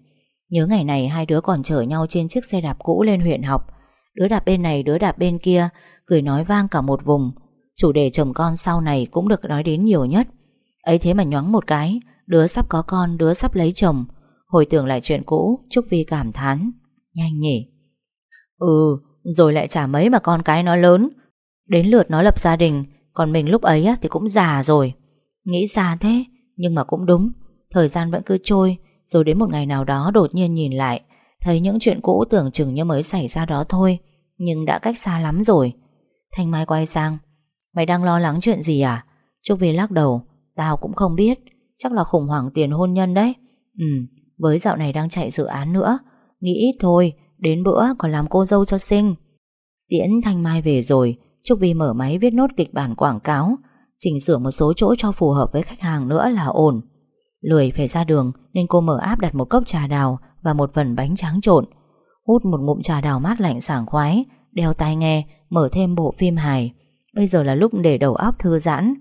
Nhớ ngày này hai đứa còn chở nhau trên chiếc xe đạp cũ lên huyện học. Đứa đạp bên này đứa đạp bên kia Cười nói vang cả một vùng. Chủ đề chồng con sau này cũng được nói đến nhiều nhất. Ấy thế mà nhoáng một cái Đứa sắp có con, đứa sắp lấy chồng. Hồi tưởng lại chuyện cũ Trúc Vi cảm thán Nhanh nhỉ Ừ, rồi lại chả mấy mà con cái nó lớn. Đến lượt nó lập gia đình Còn mình lúc ấy thì cũng già rồi. Nghĩ già thế Nhưng mà cũng đúng. Thời gian vẫn cứ trôi Rồi đến một ngày nào đó đột nhiên nhìn lại Thấy những chuyện cũ tưởng chừng như mới xảy ra đó thôi Nhưng đã cách xa lắm rồi. Thanh Mai quay sang Mày đang lo lắng chuyện gì à? Trúc Vi lắc đầu Tao cũng không biết Chắc là khủng hoảng tiền hôn nhân đấy. Ừ với dạo này đang chạy dự án nữa Nghĩ ít thôi Đến bữa còn làm cô dâu cho sinh Tiễn Thanh Mai về rồi, Trúc Vi mở máy viết nốt kịch bản quảng cáo, Chỉnh sửa một số chỗ cho phù hợp với khách hàng nữa là ổn. Lười phải ra đường Nên cô mở áp đặt một cốc trà đào Và một phần bánh tráng trộn. Hút một ngụm trà đào mát lạnh sảng khoái, Đeo tai nghe, Mở thêm bộ phim hài. Bây giờ là lúc để đầu óc thư giãn.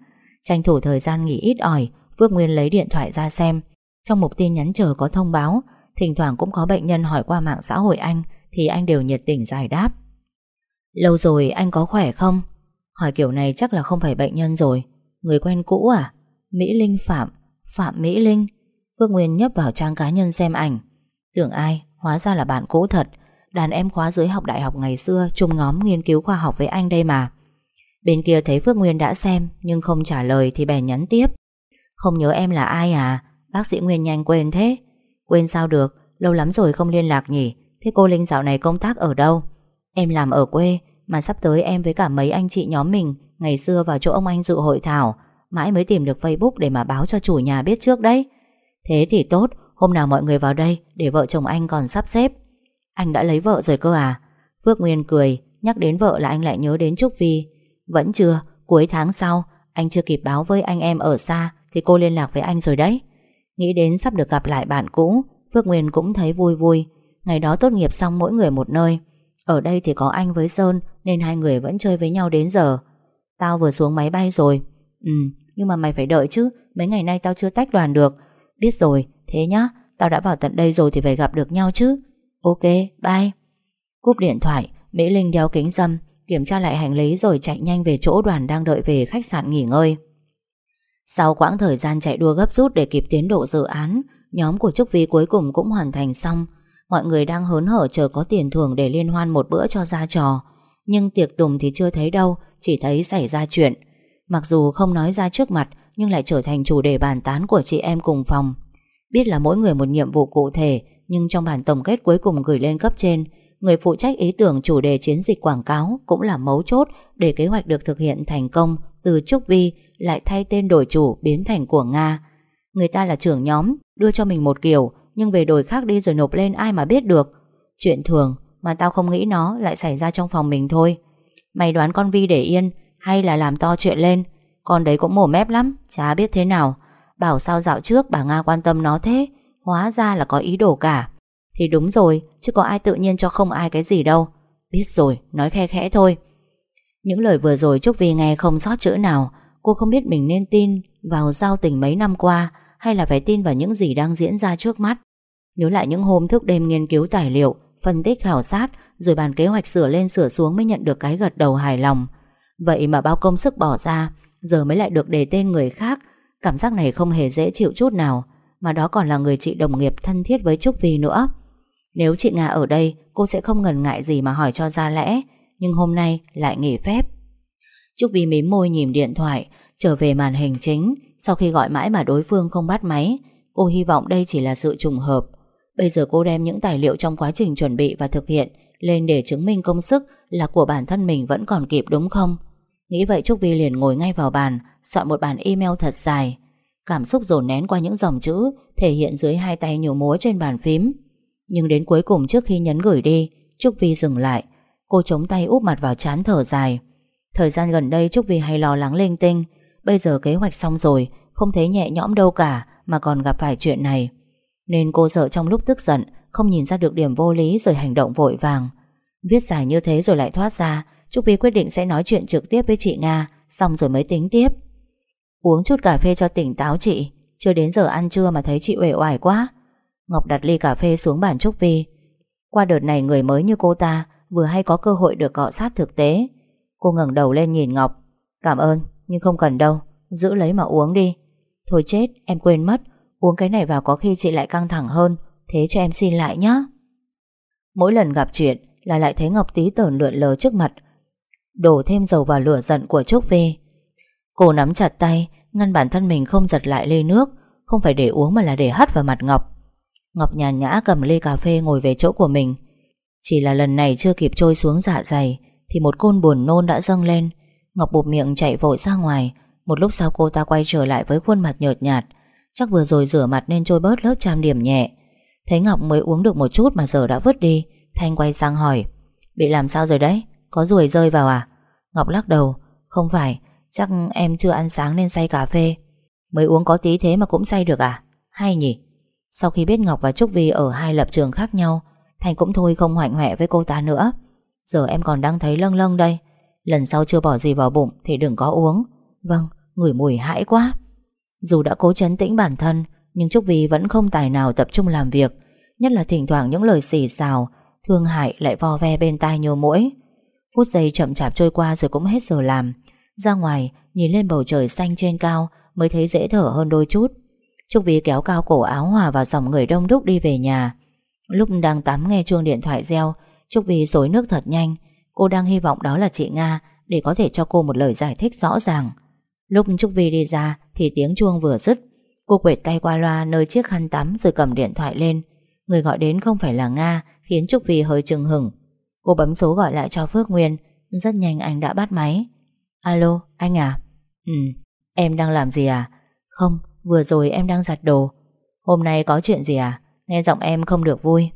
Tranh thủ thời gian nghỉ ít ỏi, Phước Nguyên lấy điện thoại ra xem. Trong mục tin nhắn chờ có thông báo Thỉnh thoảng cũng có bệnh nhân hỏi qua mạng xã hội anh, Thì anh đều nhiệt tình giải đáp. Lâu rồi anh có khỏe không? Hỏi kiểu này chắc là không phải bệnh nhân rồi. Người quen cũ à? Mỹ Linh Phạm Phạm Mỹ Linh. Phước Nguyên nhấp vào trang cá nhân xem ảnh. Tưởng ai? Hóa ra là bạn cũ thật. Đàn em khóa dưới học đại học ngày xưa, chung ngóm nghiên cứu khoa học với anh đây mà. Bên kia thấy Phước Nguyên đã xem, Nhưng không trả lời thì bèn nhắn tiếp. Không nhớ em là ai à? Bác sĩ Nguyên nhanh quên thế. Quên sao được, Lâu lắm rồi không liên lạc nhỉ? Thế cô Linh dạo này công tác ở đâu? Em làm ở quê, Mà sắp tới em với cả mấy anh chị nhóm mình, Ngày xưa vào chỗ ông anh dự hội thảo, Mãi mới tìm được Facebook để mà báo cho chủ nhà biết trước đấy. Thế thì tốt, Hôm nào mọi người vào đây Để vợ chồng anh còn sắp xếp. Anh đã lấy vợ rồi cơ à? Phước Nguyên cười, Nhắc đến vợ là anh lại nhớ đến Trúc Vi. Vẫn chưa, Cuối tháng sau, Anh chưa kịp báo với anh em ở xa, Thì cô liên lạc với anh rồi đấy. Nghĩ đến sắp được gặp lại bạn cũ, Phước Nguyên cũng thấy vui vui. Ngày đó tốt nghiệp xong mỗi người một nơi. Ở đây thì có anh với Sơn, Nên hai người vẫn chơi với nhau đến giờ. Tao vừa xuống máy bay rồi. Ừ nhưng mà mày phải đợi chứ, Mấy ngày nay tao chưa tách đoàn được. Biết rồi, thế nhá, Tao đã vào tận đây rồi thì phải gặp được nhau chứ. Ok, bye. Cúp điện thoại, Mỹ Linh đeo kính dâm, Kiểm tra lại hành lý rồi chạy nhanh về chỗ đoàn đang đợi về khách sạn nghỉ ngơi. Sau quãng thời gian chạy đua gấp rút để kịp tiến độ dự án, Nhóm của Trúc Vi cuối cùng cũng hoàn thành xong. Mọi người đang hớn hở chờ có tiền thưởng để liên hoan một bữa cho ra trò. Nhưng tiệc tùng thì chưa thấy đâu, Chỉ thấy xảy ra chuyện. Mặc dù không nói ra trước mặt, Nhưng lại trở thành chủ đề bàn tán của chị em cùng phòng. Biết là mỗi người một nhiệm vụ cụ thể, Nhưng trong bản tổng kết cuối cùng gửi lên cấp trên, Người phụ trách ý tưởng chủ đề chiến dịch quảng cáo Cũng là mấu chốt Để kế hoạch được thực hiện thành công từ Trúc Vi lại thay tên đổi chủ biến thành của Nga. Người ta là trưởng nhóm, Đưa cho mình một kiểu, Nhưng về đổi khác đi rồi nộp lên ai mà biết được. Chuyện thường mà tao không nghĩ nó Lại xảy ra trong phòng mình thôi. Mày đoán con Vi để yên Hay là làm to chuyện lên? Con đấy cũng mổ mép lắm, Chả biết thế nào. Bảo sao dạo trước bà Nga quan tâm nó thế, Hóa ra là có ý đồ cả. Thì đúng rồi, Chứ có ai tự nhiên cho không ai cái gì đâu. Biết rồi, nói khe khẽ thôi. Những lời vừa rồi Trúc Vi nghe không sót chữ nào Cô không biết mình nên tin vào giao tình mấy năm qua hay là phải tin vào những gì đang diễn ra trước mắt. Nhớ lại những hôm thức đêm nghiên cứu tài liệu, phân tích khảo sát, rồi bàn kế hoạch sửa lên sửa xuống mới nhận được cái gật đầu hài lòng. Vậy mà bao công sức bỏ ra, giờ mới lại được đề tên người khác. Cảm giác này không hề dễ chịu chút nào, mà đó còn là người chị đồng nghiệp thân thiết với Trúc Vi nữa. Nếu chị Nga ở đây, cô sẽ không ngần ngại gì mà hỏi cho ra lẽ, nhưng hôm nay lại nghỉ phép. Trúc Vi mím môi nhìn điện thoại, trở về màn hình chính, sau khi gọi mãi mà đối phương không bắt máy Cô hy vọng đây chỉ là sự trùng hợp. Bây giờ cô đem những tài liệu trong quá trình chuẩn bị và thực hiện Lên để chứng minh công sức Là của bản thân mình vẫn còn kịp đúng không? Nghĩ vậy Trúc Vi liền ngồi ngay vào bàn Soạn một bản email thật dài. Cảm xúc dồn nén qua những dòng chữ Thể hiện dưới hai tay nhiều múa trên bàn phím. Nhưng đến cuối cùng trước khi nhấn gửi đi Trúc Vi dừng lại. Cô chống tay úp mặt vào chán thở dài. Thời gian gần đây Trúc Vi hay lo lắng linh tinh. Bây giờ kế hoạch xong rồi, Không thấy nhẹ nhõm đâu cả, Mà còn gặp phải chuyện này. Nên cô sợ trong lúc tức giận, Không nhìn ra được điểm vô lý rồi hành động vội vàng. Viết dài như thế rồi lại thoát ra, Trúc Vi quyết định sẽ nói chuyện trực tiếp với chị Nga, Xong rồi mới tính tiếp. Uống chút cà phê cho tỉnh táo chị, Chưa đến giờ ăn trưa mà thấy chị uể oải quá. Ngọc đặt ly cà phê xuống bàn Trúc Vi Qua đợt này người mới như cô ta Vừa hay có cơ hội được cọ sát thực tế. Cô ngẩng đầu lên nhìn Ngọc. Cảm ơn, nhưng không cần đâu, Giữ lấy mà uống đi. Thôi chết, em quên mất, Uống cái này vào có khi chị lại căng thẳng hơn, Thế cho em xin lại nhé Mỗi lần gặp chuyện là lại thấy Ngọc tí tởn lượn lờ trước mặt, Đổ thêm dầu vào lửa giận của Trúc Vê. Cô nắm chặt tay, Ngăn bản thân mình không giật lại ly nước, Không phải để uống mà là để hất vào mặt Ngọc. Ngọc nhàn nhã cầm ly cà phê ngồi về chỗ của mình. Chỉ là lần này chưa kịp trôi xuống dạ dày, Thì một côn buồn nôn đã dâng lên. Ngọc bụp miệng chạy vội ra ngoài. Một lúc sau cô ta quay trở lại với khuôn mặt nhợt nhạt. Chắc vừa rồi rửa mặt nên trôi bớt lớp trang điểm nhẹ. Thấy Ngọc mới uống được một chút mà giờ đã vứt đi, Thanh quay sang hỏi, Bị làm sao rồi đấy? Có ruồi rơi vào à? Ngọc lắc đầu, Không phải, Chắc em chưa ăn sáng nên say cà phê. Mới uống có tí thế mà cũng say được à? Hay nhỉ? Sau khi biết Ngọc và Trúc Vi ở hai lập trường khác nhau Thành cũng thôi không hoạnh hoẹ với cô ta nữa. Giờ em còn đang thấy lâng lâng đây. Lần sau chưa bỏ gì vào bụng Thì đừng có uống. Vâng, ngửi mùi hãi quá. Dù đã cố chấn tĩnh bản thân Nhưng Trúc Vi vẫn không tài nào tập trung làm việc. Nhất là thỉnh thoảng những lời xì xào Thương hại lại vo ve bên tai nhiều mũi. Phút giây chậm chạp trôi qua rồi cũng hết giờ làm. Ra ngoài Nhìn lên bầu trời xanh trên cao Mới thấy dễ thở hơn đôi chút. Trúc Vi kéo cao cổ áo hòa vào dòng người đông đúc đi về nhà. Lúc đang tắm nghe chuông điện thoại reo, Trúc Vi rối nước thật nhanh. Cô đang hy vọng đó là chị Nga, Để có thể cho cô một lời giải thích rõ ràng. Lúc Trúc Vi đi ra, Thì tiếng chuông vừa dứt. Cô quệt tay qua loa nơi chiếc khăn tắm Rồi cầm điện thoại lên. Người gọi đến không phải là Nga, Khiến Trúc Vi hơi chừng hửng. Cô bấm số gọi lại cho Phước Nguyên. Rất nhanh anh đã bắt máy. Alo, anh à? Ừ em đang làm gì à? Không, vừa rồi em đang giặt đồ. Hôm nay có chuyện gì à? Nghe giọng em không được vui.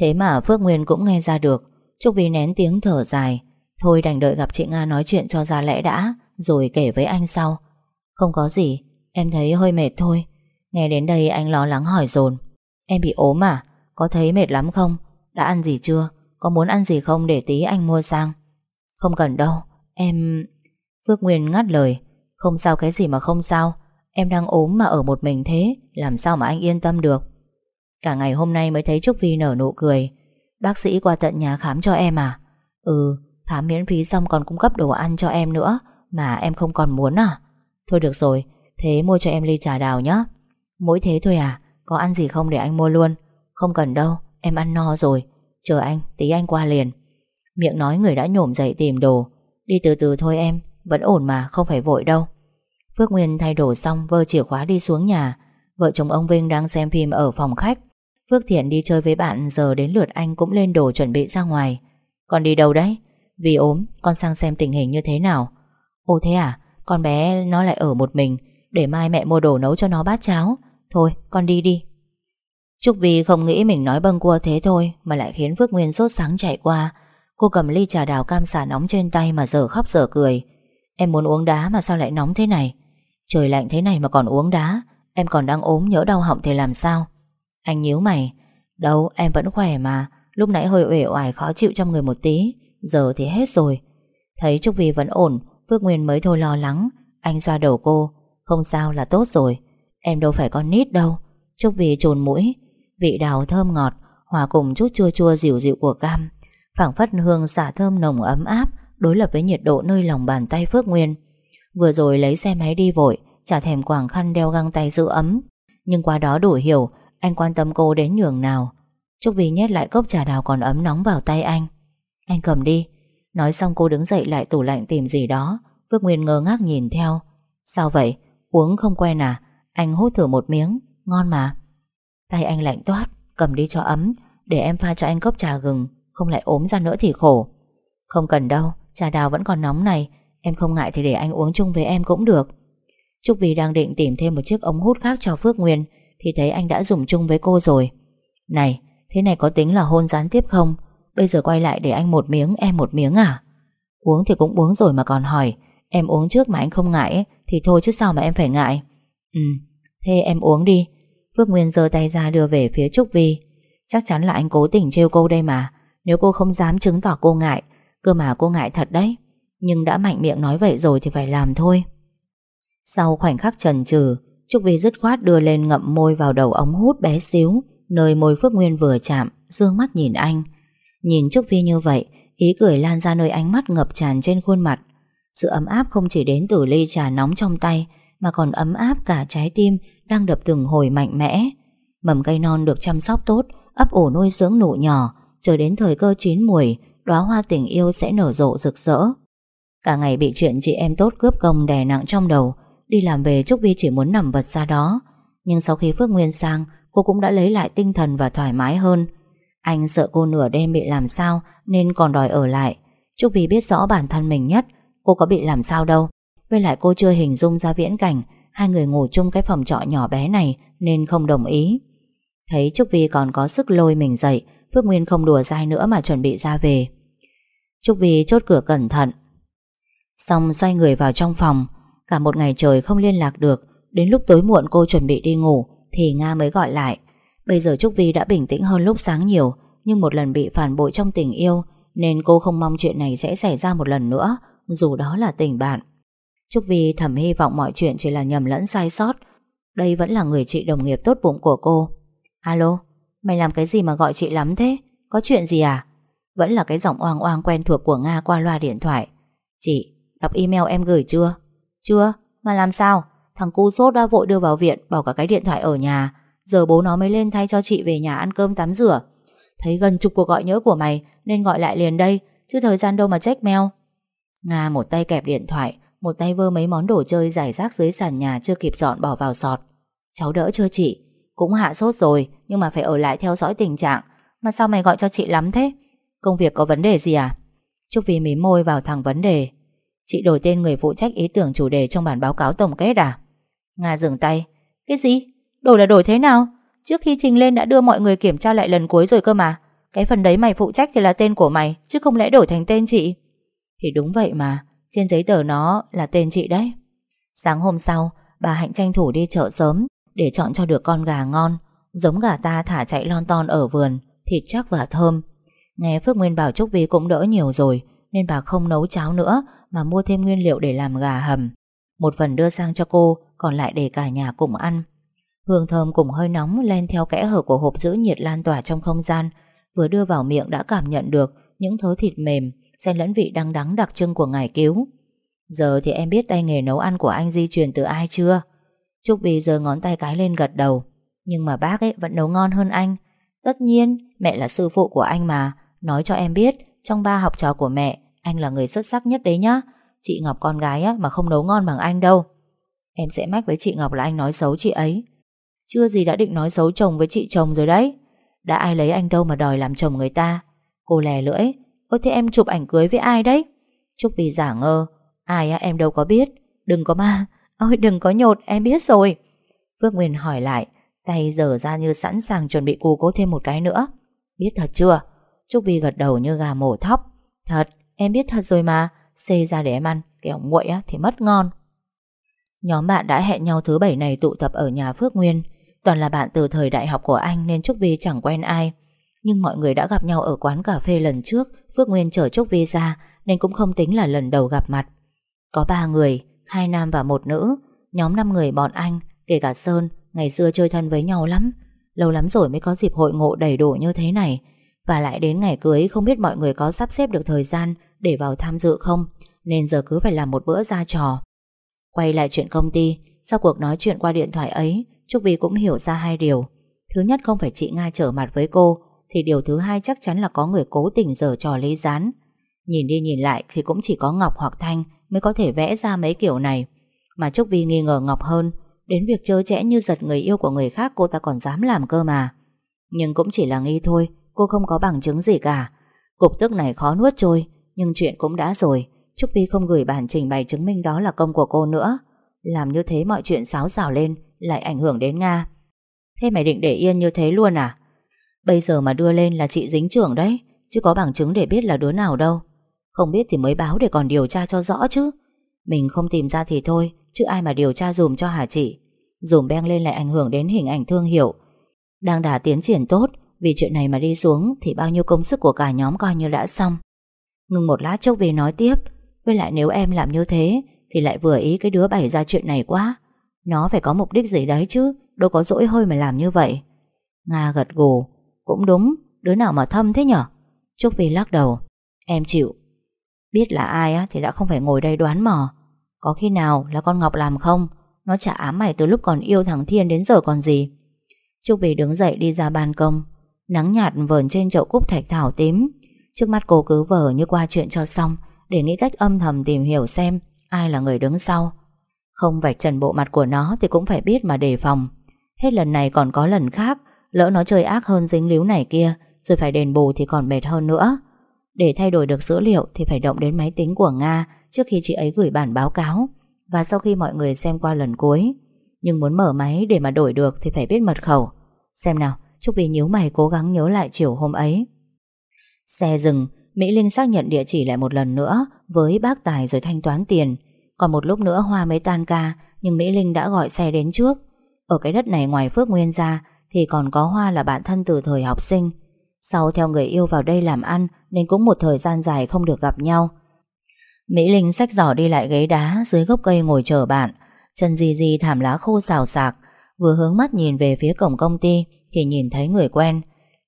Thế mà Phước Nguyên cũng nghe ra được. Trúc Vi nén tiếng thở dài. Thôi đành đợi gặp chị Nga nói chuyện cho ra lẽ đã, Rồi kể với anh sau. Không có gì, Em thấy hơi mệt thôi. Nghe đến đây anh lo lắng hỏi dồn. Em bị ốm à? Có thấy mệt lắm không? Đã ăn gì chưa? Có muốn ăn gì không để tí anh mua sang? Không cần đâu. Em... Phước Nguyên ngắt lời. Không sao cái gì mà không sao. Em đang ốm mà ở một mình thế, Làm sao mà anh yên tâm được? Cả ngày hôm nay mới thấy Trúc Vi nở nụ cười. Bác sĩ qua tận nhà khám cho em à? Ừ Khám miễn phí xong còn cung cấp đồ ăn cho em nữa, Mà em không còn muốn à? Thôi được rồi, Thế mua cho em ly trà đào nhé Mỗi thế thôi à Có ăn gì không để anh mua luôn. Không cần đâu, Em ăn no rồi. Chờ anh, Tí anh qua liền. Miệng nói người đã nhổm dậy tìm đồ. Đi từ từ thôi em, Vẫn ổn mà, Không phải vội đâu. Phước Nguyên thay đồ xong, Vơ chìa khóa đi xuống nhà. Vợ chồng ông Vinh đang xem phim ở phòng khách. Phước Thiện đi chơi với bạn, Giờ đến lượt anh cũng lên đồ chuẩn bị ra ngoài. Con đi đâu đấy? Vì ốm, con sang xem tình hình như thế nào. Ồ thế à Con bé nó lại ở một mình, Để mai mẹ mua đồ nấu cho nó bát cháo. Thôi, con đi đi. Trúc Vi không nghĩ mình nói bâng cua thế thôi, Mà lại khiến Phước Nguyên sốt sáng chạy qua. Cô cầm ly trà đào cam xả nóng trên tay Mà giờ khóc giờ cười. Em muốn uống đá mà sao lại nóng thế này? Trời lạnh thế này mà còn uống đá, Em còn đang ốm nhỡ đau họng thì làm sao? Anh nhíu mày. Đâu, em vẫn khỏe mà. Lúc nãy hơi uể oải khó chịu trong người một tí. Giờ thì hết rồi. Thấy Trúc Vi vẫn ổn, Phước Nguyên mới thôi lo lắng. Anh xoa đầu cô. Không sao là tốt rồi. Em đâu phải con nít đâu. Trúc Vi trồn mũi. Vị đào thơm ngọt, Hòa cùng chút chua chua dịu dịu của cam. Phảng phất hương xả thơm nồng ấm áp, Đối lập với nhiệt độ nơi lòng bàn tay Phước Nguyên. Vừa rồi lấy xe máy đi vội, Chả thèm quảng khăn đeo găng tay giữ ấm. Nhưng qua đó đủ hiểu anh quan tâm cô đến nhường nào. Trúc Vi nhét lại cốc trà đào còn ấm nóng vào tay anh. Anh cầm đi. Nói xong cô đứng dậy lại tủ lạnh tìm gì đó. Phước Nguyên ngơ ngác nhìn theo. Sao vậy? Uống không quen à? Anh hút thử một miếng. Ngon mà. Tay anh lạnh toát. Cầm đi cho ấm. Để em pha cho anh cốc trà gừng. Không lại ốm ra nữa thì khổ. Không cần đâu. Trà đào vẫn còn nóng này. Em không ngại thì để anh uống chung với em cũng được. Trúc Vi đang định tìm thêm một chiếc ống hút khác cho Phước Nguyên. Thì thấy anh đã dùng chung với cô rồi. Này Thế này có tính là hôn gián tiếp không? Bây giờ quay lại để anh một miếng em một miếng à? Uống thì cũng uống rồi mà còn hỏi Em uống trước mà anh không ngại ấy, Thì thôi chứ sao mà em phải ngại? Ừ Thế em uống đi. Phước Nguyên giơ tay ra đưa về phía Trúc Vi. Chắc chắn là anh cố tình trêu cô đây mà. Nếu cô không dám chứng tỏ cô ngại Cơ mà cô ngại thật đấy. Nhưng đã mạnh miệng nói vậy rồi thì phải làm thôi. Sau khoảnh khắc trần trừ Trúc Vi dứt khoát đưa lên ngậm môi vào đầu ống hút bé xíu, Nơi môi Phước Nguyên vừa chạm, Dương mắt nhìn anh. Nhìn Trúc Vi như vậy, Ý cười lan ra nơi ánh mắt ngập tràn trên khuôn mặt. Sự ấm áp không chỉ đến từ ly trà nóng trong tay, Mà còn ấm áp cả trái tim Đang đập từng hồi mạnh mẽ. Mầm cây non được chăm sóc tốt, Ấp ủ nuôi dưỡng nụ nhỏ, Chờ đến thời cơ chín mùi đóa hoa tình yêu sẽ nở rộ rực rỡ. Cả ngày bị chuyện chị em tốt cướp công đè nặng trong đầu Đi làm về Trúc Vi chỉ muốn nằm vật ra đó. Nhưng sau khi Phước Nguyên sang, Cô cũng đã lấy lại tinh thần và thoải mái hơn. Anh sợ cô nửa đêm bị làm sao Nên còn đòi ở lại. Trúc Vi biết rõ bản thân mình nhất, Cô có bị làm sao đâu. Với lại cô chưa hình dung ra viễn cảnh, Hai người ngủ chung cái phòng trọ nhỏ bé này Nên không đồng ý. Thấy Trúc Vi còn có sức lôi mình dậy, Phước Nguyên không đùa dai nữa mà chuẩn bị ra về. Trúc Vi chốt cửa cẩn thận. Xong xoay người vào trong phòng Cả một ngày trời không liên lạc được, Đến lúc tối muộn cô chuẩn bị đi ngủ, Thì Nga mới gọi lại. Bây giờ Trúc Vi đã bình tĩnh hơn lúc sáng nhiều, Nhưng một lần bị phản bội trong tình yêu, Nên cô không mong chuyện này sẽ xảy ra một lần nữa, Dù đó là tình bạn. Trúc Vi thầm hy vọng mọi chuyện chỉ là nhầm lẫn sai sót. Đây vẫn là người chị đồng nghiệp tốt bụng của cô. Alo, Mày làm cái gì mà gọi chị lắm thế? Có chuyện gì à? Vẫn là cái giọng oang oang quen thuộc của Nga qua loa điện thoại. Chị, Đọc email em gửi chưa? Chưa, Mà làm sao? Thằng cu sốt đã vội đưa vào viện, bỏ cả cái điện thoại ở nhà. Giờ bố nó mới lên thay cho chị về nhà ăn cơm tắm rửa. Thấy gần chục cuộc gọi nhớ của mày, Nên gọi lại liền đây, Chứ thời gian đâu mà check mail Nga một tay kẹp điện thoại, Một tay vơ mấy món đồ chơi giải rác dưới sàn nhà Chưa kịp dọn bỏ vào sọt. Cháu đỡ chưa chị? Cũng hạ sốt rồi, Nhưng mà phải ở lại theo dõi tình trạng. Mà sao mày gọi cho chị lắm thế? Công việc có vấn đề gì à? Trúc Vy mím môi vào thẳng vấn đề. Chị đổi tên người phụ trách ý tưởng chủ đề trong bản báo cáo tổng kết à? Nga dừng tay. Cái gì? Đổi là đổi thế nào? Trước khi trình lên đã đưa mọi người kiểm tra lại lần cuối rồi cơ mà. Cái phần đấy mày phụ trách thì là tên của mày, Chứ không lẽ đổi thành tên chị? Thì đúng vậy mà. Trên giấy tờ nó là tên chị đấy. Sáng hôm sau, Bà Hạnh tranh thủ đi chợ sớm Để chọn cho được con gà ngon. Giống gà ta thả chạy lon ton ở vườn, Thịt chắc và thơm. Nghe Phước Nguyên bảo Trúc Vi cũng đỡ nhiều rồi nên bà không nấu cháo nữa Mà mua thêm nguyên liệu để làm gà hầm. Một phần đưa sang cho cô, Còn lại để cả nhà cùng ăn. Hương thơm cùng hơi nóng len theo kẽ hở của hộp giữ nhiệt lan tỏa trong không gian. Vừa đưa vào miệng đã cảm nhận được Những thớ thịt mềm, Xen lẫn vị đắng đắng đặc trưng của ngải cứu. Giờ thì em biết tay nghề nấu ăn của anh di truyền từ ai chưa? Trúc bì giờ ngón tay cái lên gật đầu. Nhưng mà bác ấy vẫn nấu ngon hơn anh. Tất nhiên, mẹ là sư phụ của anh mà. Nói cho em biết, Trong ba học trò của mẹ anh là người xuất sắc nhất đấy nhá. Chị Ngọc con gái á, mà không nấu ngon bằng anh đâu. Em sẽ mách với chị Ngọc là anh nói xấu chị ấy. Chưa gì đã định nói xấu chồng với chị chồng rồi đấy. Đã ai lấy anh đâu mà đòi làm chồng người ta. Cô lè lưỡi. Ôi thế em chụp ảnh cưới với ai đấy? Trúc Vy giả ngơ. Ai á em đâu có biết. Đừng có ma. Ôi đừng có nhột em biết rồi. Phước Nguyên hỏi lại. Tay dở ra như sẵn sàng chuẩn bị cù cố thêm một cái nữa. Biết thật chưa? Trúc Vi gật đầu như gà mổ thóc. Thật em biết thật rồi mà, Xê ra để em ăn, Kẻo nguội á, thì mất ngon. Nhóm bạn đã hẹn nhau thứ bảy này tụ tập ở nhà Phước Nguyên. Toàn là bạn từ thời đại học của anh Nên Trúc Vi chẳng quen ai. Nhưng mọi người đã gặp nhau ở quán cà phê lần trước, Phước Nguyên chở Trúc Vi ra, Nên cũng không tính là lần đầu gặp mặt. Có ba người, Hai nam và một nữ. Nhóm năm người bọn anh, Kể cả Sơn, Ngày xưa chơi thân với nhau lắm. Lâu lắm rồi mới có dịp hội ngộ đầy đủ như thế này. Và lại đến ngày cưới, Không biết mọi người có sắp xếp được thời gian Để vào tham dự không? Nên giờ cứ phải làm một bữa ra trò. Quay lại chuyện công ty, Sau cuộc nói chuyện qua điện thoại ấy, Trúc Vi cũng hiểu ra hai điều. Thứ nhất, không phải chị Nga trở mặt với cô, Thì điều thứ hai chắc chắn là có người cố tình dở trò lấy rán Nhìn đi nhìn lại thì cũng chỉ có Ngọc hoặc Thanh Mới có thể vẽ ra mấy kiểu này. Mà Trúc Vi nghi ngờ Ngọc hơn, Đến việc chớ chẽ như giật người yêu của người khác Cô ta còn dám làm cơ mà. Nhưng cũng chỉ là nghi thôi Cô không có bằng chứng gì cả. Cục tức này khó nuốt trôi, Nhưng chuyện cũng đã rồi. Trúc Vi không gửi bản trình bày chứng minh đó là công của cô nữa. Làm như thế mọi chuyện xáo xảo lên, Lại ảnh hưởng đến Nga. Thế mày định để yên như thế luôn à? Bây giờ mà đưa lên là chị dính trưởng đấy, Chứ có bằng chứng để biết là đứa nào đâu. Không biết thì mới báo để còn điều tra cho rõ chứ. Mình không tìm ra thì thôi, Chứ ai mà điều tra dùm cho hả chị? Dùm beng lên lại ảnh hưởng đến hình ảnh thương hiệu. Đang đà tiến triển tốt vì chuyện này mà đi xuống Thì bao nhiêu công sức của cả nhóm coi như đã xong. Ngừng một lát chốc về nói tiếp Với lại nếu em làm như thế Thì lại vừa ý cái đứa bày ra chuyện này quá. Nó phải có mục đích gì đấy chứ Đâu có dỗi hơi mà làm như vậy. Nga gật gù Cũng đúng, đứa nào mà thâm thế nhở? Trúc Vi lắc đầu Em chịu. Biết là ai á thì đã không phải ngồi đây đoán mò. Có khi nào là con Ngọc làm không? Nó chả ám mày từ lúc còn yêu thằng Thiên đến giờ còn gì. Trúc Vi đứng dậy đi ra ban công Nắng nhạt vờn trên chậu cúc thạch thảo tím. Trước mắt cô cứ vờ như qua chuyện cho xong Để nghĩ cách âm thầm tìm hiểu xem Ai là người đứng sau. Không vạch trần bộ mặt của nó Thì cũng phải biết mà đề phòng. Hết lần này còn có lần khác Lỡ nó chơi ác hơn dính líu này kia Rồi phải đền bù thì còn mệt hơn nữa. Để thay đổi được dữ liệu Thì phải động đến máy tính của Nga Trước khi chị ấy gửi bản báo cáo Và sau khi mọi người xem qua lần cuối. Nhưng muốn mở máy để mà đổi được Thì phải biết mật khẩu. Xem nào, Trúc Vì nhíu mày cố gắng nhớ lại chiều hôm ấy. Xe dừng, Mỹ Linh xác nhận địa chỉ lại một lần nữa Với bác Tài rồi thanh toán tiền. Còn một lúc nữa Hoa mới tan ca, Nhưng Mỹ Linh đã gọi xe đến trước. Ở cái đất này ngoài Phước Nguyên ra, Thì còn có Hoa là bạn thân từ thời học sinh. Sau theo người yêu vào đây làm ăn, Nên cũng một thời gian dài không được gặp nhau. Mỹ Linh xách giỏ đi lại ghế đá Dưới gốc cây ngồi chờ bạn. Chân di di thảm lá khô xào xạc Vừa hướng mắt nhìn về phía cổng công ty Thì nhìn thấy người quen.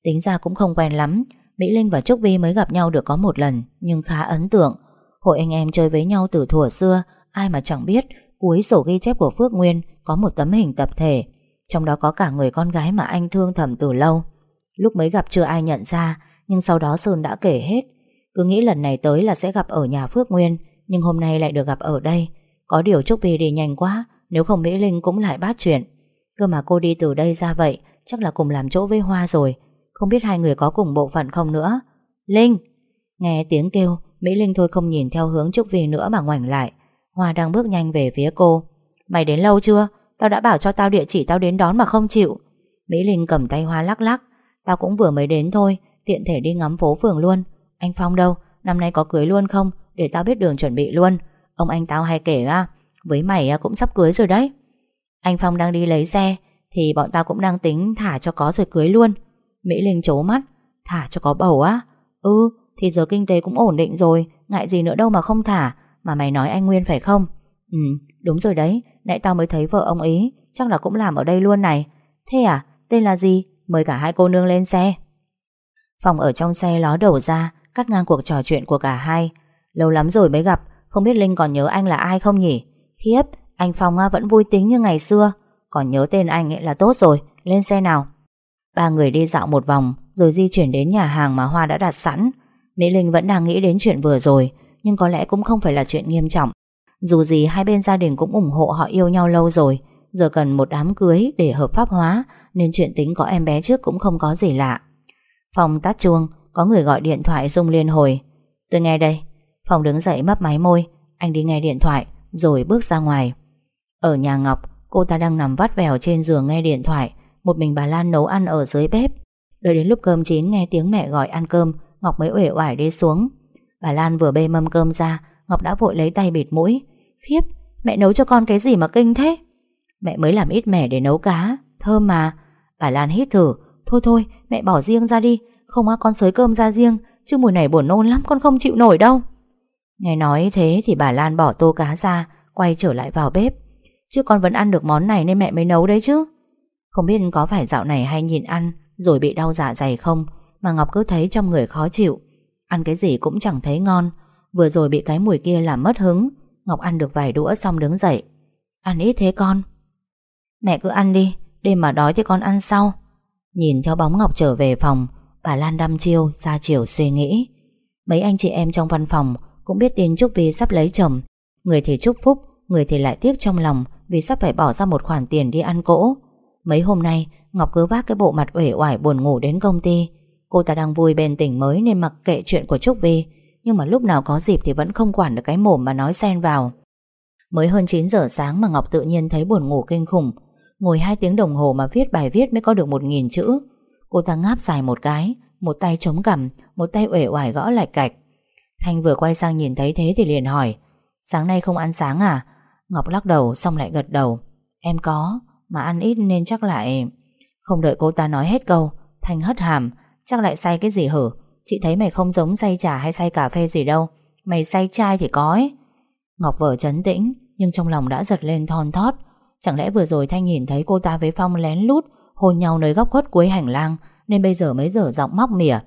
Tính ra cũng không quen lắm. Mỹ Linh và Trúc Vi mới gặp nhau được có một lần, Nhưng khá ấn tượng. Hội anh em chơi với nhau từ thuở xưa, Ai mà chẳng biết, Cuối sổ ghi chép của Phước Nguyên Có một tấm hình tập thể. Trong đó có cả người con gái mà anh thương thầm từ lâu. Lúc mới gặp chưa ai nhận ra, Nhưng sau đó Sơn đã kể hết. Cứ nghĩ lần này tới là sẽ gặp ở nhà Phước Nguyên, Nhưng hôm nay lại được gặp ở đây. Có điều Trúc Vi đi nhanh quá, Nếu không Mỹ Linh cũng lại bát chuyện. Cơ mà cô đi từ đây ra vậy, Chắc là cùng làm chỗ với Hoa rồi. Không biết hai người có cùng bộ phận không nữa? Linh! Nghe tiếng kêu, Mỹ Linh thôi không nhìn theo hướng Trúc Vi nữa mà ngoảnh lại. Hoa đang bước nhanh về phía cô. Mày đến lâu chưa? Tao đã bảo cho tao địa chỉ tao đến đón mà không chịu. Mỹ Linh cầm tay Hoa lắc lắc. Tao cũng vừa mới đến thôi, Tiện thể đi ngắm phố phường luôn. Anh Phong đâu? Năm nay có cưới luôn không? Để tao biết đường chuẩn bị luôn. Ông anh tao hay kể à Với mày cũng sắp cưới rồi đấy. Anh Phong đang đi lấy xe, Thì bọn tao cũng đang tính thả cho có rồi cưới luôn. Mỹ Linh chố mắt, Thả cho có bầu á? Ừ thì giờ kinh tế cũng ổn định rồi, Ngại gì nữa đâu mà không thả, Mà mày nói anh Nguyên phải không? Ừ đúng rồi đấy, Nãy tao mới thấy vợ ông ý, Chắc là cũng làm ở đây luôn này. Thế à tên là gì? Mời cả hai cô nương lên xe. Phòng ở trong xe ló đầu ra, Cắt ngang cuộc trò chuyện của cả hai. Lâu lắm rồi mới gặp, Không biết Linh còn nhớ anh là ai không nhỉ? Khiếp anh Phong vẫn vui tính như ngày xưa. Còn nhớ tên anh ấy là tốt rồi, Lên xe nào. Ba người đi dạo một vòng, Rồi di chuyển đến nhà hàng mà Hoa đã đặt sẵn. Mỹ Linh vẫn đang nghĩ đến chuyện vừa rồi, Nhưng có lẽ cũng không phải là chuyện nghiêm trọng. Dù gì hai bên gia đình cũng ủng hộ họ yêu nhau lâu rồi. Giờ cần một đám cưới để hợp pháp hóa, Nên chuyện tính có em bé trước cũng không có gì lạ. Phòng tắt chuông, Có người gọi điện thoại rung liên hồi. Tôi nghe đây. Phòng đứng dậy mấp máy môi. Anh đi nghe điện thoại, Rồi bước ra ngoài. Ở nhà Ngọc Cô ta đang nằm vắt vẻo trên giường nghe điện thoại. Một mình bà Lan nấu ăn ở dưới bếp. Đợi đến lúc cơm chín nghe tiếng mẹ gọi ăn cơm Ngọc mới uể oải đi xuống. Bà Lan vừa bê mâm cơm ra Ngọc đã vội lấy tay bịt mũi. Khiếp, mẹ nấu cho con cái gì mà kinh thế? Mẹ mới làm ít mẻ để nấu cá Thơm mà. Bà Lan hít thử Thôi thôi, mẹ bỏ riêng ra đi. Không á con sới cơm ra riêng Chứ mùi này buồn nôn lắm con không chịu nổi đâu. Nghe nói thế thì bà Lan bỏ tô cá ra Quay trở lại vào bếp. Chứ con vẫn ăn được món này nên mẹ mới nấu đấy chứ. Không biết có phải dạo này hay nhìn ăn Rồi bị đau dạ dày không, Mà Ngọc cứ thấy trong người khó chịu. Ăn cái gì cũng chẳng thấy ngon. Vừa rồi bị cái mùi kia làm mất hứng, Ngọc ăn được vài đũa xong đứng dậy. Ăn ít thế con. Mẹ cứ ăn đi, Đêm mà đói thì con ăn sau. Nhìn theo bóng Ngọc trở về phòng, Bà Lan đăm chiêu, ra chiều suy nghĩ. Mấy anh chị em trong văn phòng Cũng biết tin Trúc Vi sắp lấy chồng. Người thì chúc phúc, Người thì lại tiếc trong lòng. Vì sắp phải bỏ ra một khoản tiền đi ăn cỗ. Mấy hôm nay, Ngọc cứ vác cái bộ mặt uể oải buồn ngủ đến công ty. Cô ta đang vui bên tỉnh mới Nên mặc kệ chuyện của Trúc Vi, Nhưng mà lúc nào có dịp thì vẫn không quản được cái mồm mà nói xen vào. Mới hơn 9 giờ sáng mà Ngọc tự nhiên thấy buồn ngủ kinh khủng. Ngồi 2 tiếng đồng hồ mà viết bài viết mới có được 1.000 chữ. Cô ta ngáp dài một cái, Một tay chống cằm, Một tay uể oải gõ lại cạch. Thanh vừa quay sang nhìn thấy thế thì liền hỏi, Sáng nay không ăn sáng à? Ngọc lắc đầu, xong lại gật đầu. Em có, Mà ăn ít nên chắc lại Không đợi cô ta nói hết câu, Thanh hất hàm, Chắc lại say cái gì hử? Chị thấy mày không giống say trà hay say cà phê gì đâu. Mày say chai thì có ấy. Ngọc vợ chấn tĩnh, Nhưng trong lòng đã giật lên thon thót. Chẳng lẽ vừa rồi Thanh nhìn thấy cô ta với Phong lén lút, Hôn nhau nơi góc khuất cuối hành lang, Nên bây giờ mới dở giọng móc mỉa.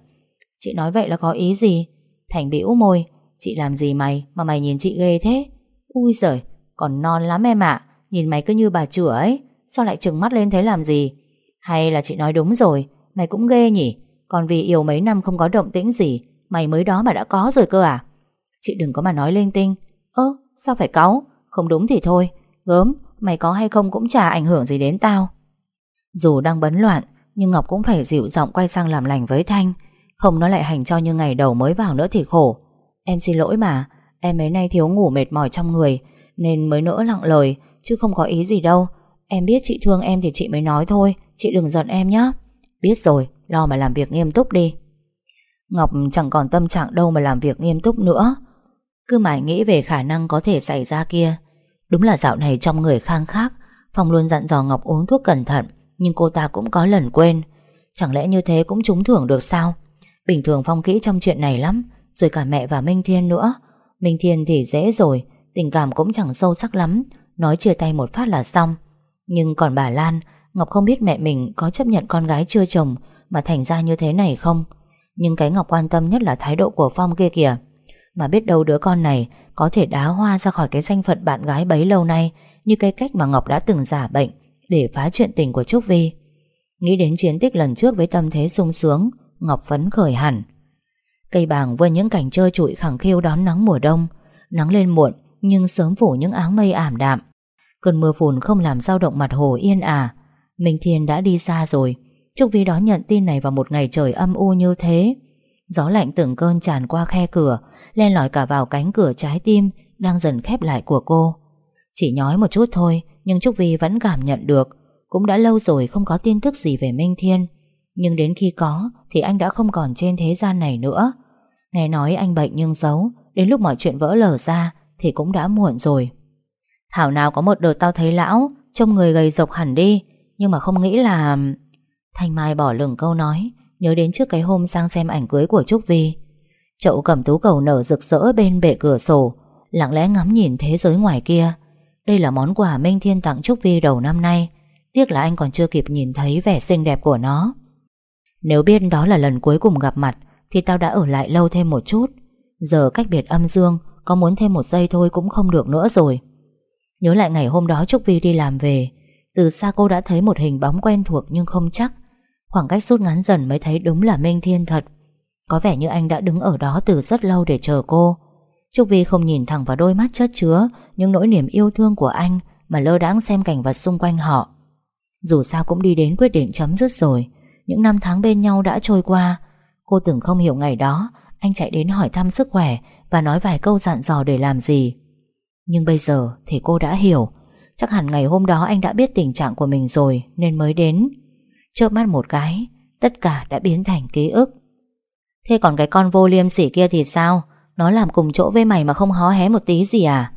Chị nói vậy là có ý gì? Thành bĩu môi. Chị làm gì mày mà mày nhìn chị ghê thế? Ui giời còn non lắm em ạ. Nhìn mày cứ như bà chửa ấy, Sao lại trừng mắt lên thế làm gì? Hay là chị nói đúng rồi, Mày cũng ghê nhỉ? Còn vì yêu mấy năm không có động tĩnh gì, Mày mới đó mà đã có rồi cơ à? Chị đừng có mà nói linh tinh. Ơ, sao phải cáu? Không đúng thì thôi. Gớm, mày có hay không cũng chả ảnh hưởng gì đến tao. Dù đang bấn loạn, Nhưng Ngọc cũng phải dịu giọng quay sang làm lành với Thanh. Không nó lại hành cho như ngày đầu mới vào nữa thì khổ. Em xin lỗi mà, Em mấy nay thiếu ngủ mệt mỏi trong người. Nên mới nỡ lặng lời Chứ không có ý gì đâu. Em biết chị thương em thì chị mới nói thôi Chị đừng giận em nhé Biết rồi, lo mà làm việc nghiêm túc đi. Ngọc chẳng còn tâm trạng đâu mà làm việc nghiêm túc nữa. Cứ mãi nghĩ về khả năng có thể xảy ra kia. Đúng là dạo này trong người khang khác Phong luôn dặn dò Ngọc uống thuốc cẩn thận Nhưng cô ta cũng có lần quên. Chẳng lẽ như thế cũng trúng thưởng được sao? Bình thường Phong kỹ trong chuyện này lắm Rồi cả mẹ và Minh Thiên nữa. Minh Thiên thì dễ rồi Tình cảm cũng chẳng sâu sắc lắm. Nói chia tay một phát là xong. Nhưng còn bà Lan, Ngọc không biết mẹ mình có chấp nhận con gái chưa chồng Mà thành ra như thế này không? Nhưng cái Ngọc quan tâm nhất là thái độ của Phong kia kìa. Mà biết đâu đứa con này Có thể đá hoa ra khỏi cái danh phận bạn gái bấy lâu nay Như cái cách mà Ngọc đã từng giả bệnh Để phá chuyện tình của Trúc Vi. Nghĩ đến chiến tích lần trước với tâm thế sung sướng, Ngọc phấn khởi hẳn. Cây bàng với những cảnh chơi trụi khẳng khiu đón nắng mùa đông, Nắng lên muộn nhưng sớm phủ những áng mây ảm đạm. Cơn mưa phùn không làm dao động mặt hồ yên ả. Minh Thiên đã đi xa rồi. Trúc Vi đón nhận tin này vào một ngày trời âm u như thế. Gió lạnh từng cơn tràn qua khe cửa, Len lỏi cả vào cánh cửa trái tim Đang dần khép lại của cô. Chỉ nhói một chút thôi, Nhưng Trúc Vi vẫn cảm nhận được. Cũng đã lâu rồi không có tin tức gì về Minh Thiên. Nhưng đến khi có, Thì anh đã không còn trên thế gian này nữa. Nghe nói anh bệnh nhưng giấu Đến lúc mọi chuyện vỡ lở ra thì cũng đã muộn rồi. Thảo nào có một đợt tao thấy lão, Trông người gầy rộc hẳn đi, Nhưng mà không nghĩ là Thanh Mai bỏ lửng câu nói, Nhớ đến trước cái hôm sang xem ảnh cưới của Trúc Vi. Chậu cầm tú cầu nở rực rỡ bên bệ cửa sổ, Lặng lẽ ngắm nhìn thế giới ngoài kia. Đây là món quà Minh Thiên tặng Trúc Vi đầu năm nay, Tiếc là anh còn chưa kịp nhìn thấy vẻ xinh đẹp của nó. Nếu biết đó là lần cuối cùng gặp mặt, Thì tao đã ở lại lâu thêm một chút. Giờ cách biệt âm dương có muốn thêm một giây thôi cũng không được nữa rồi. Nhớ lại ngày hôm đó Trúc Vi đi làm về, Từ xa cô đã thấy một hình bóng quen thuộc nhưng không chắc. Khoảng cách rút ngắn dần mới thấy đúng là Minh Thiên thật. Có vẻ như anh đã đứng ở đó từ rất lâu để chờ cô. Trúc Vi không nhìn thẳng vào đôi mắt chất chứa Những nỗi niềm yêu thương của anh Mà lơ đãng xem cảnh vật xung quanh họ. Dù sao cũng đi đến quyết định chấm dứt rồi. Những năm tháng bên nhau đã trôi qua. Cô từng không hiểu ngày đó, Anh chạy đến hỏi thăm sức khỏe và nói vài câu dặn dò để làm gì. Nhưng bây giờ thì cô đã hiểu. Chắc hẳn ngày hôm đó anh đã biết tình trạng của mình rồi, Nên mới đến. Chớp mắt một cái, Tất cả đã biến thành ký ức. Thế còn cái con vô liêm sỉ kia thì sao? Nó làm cùng chỗ với mày mà không hó hé một tí gì à?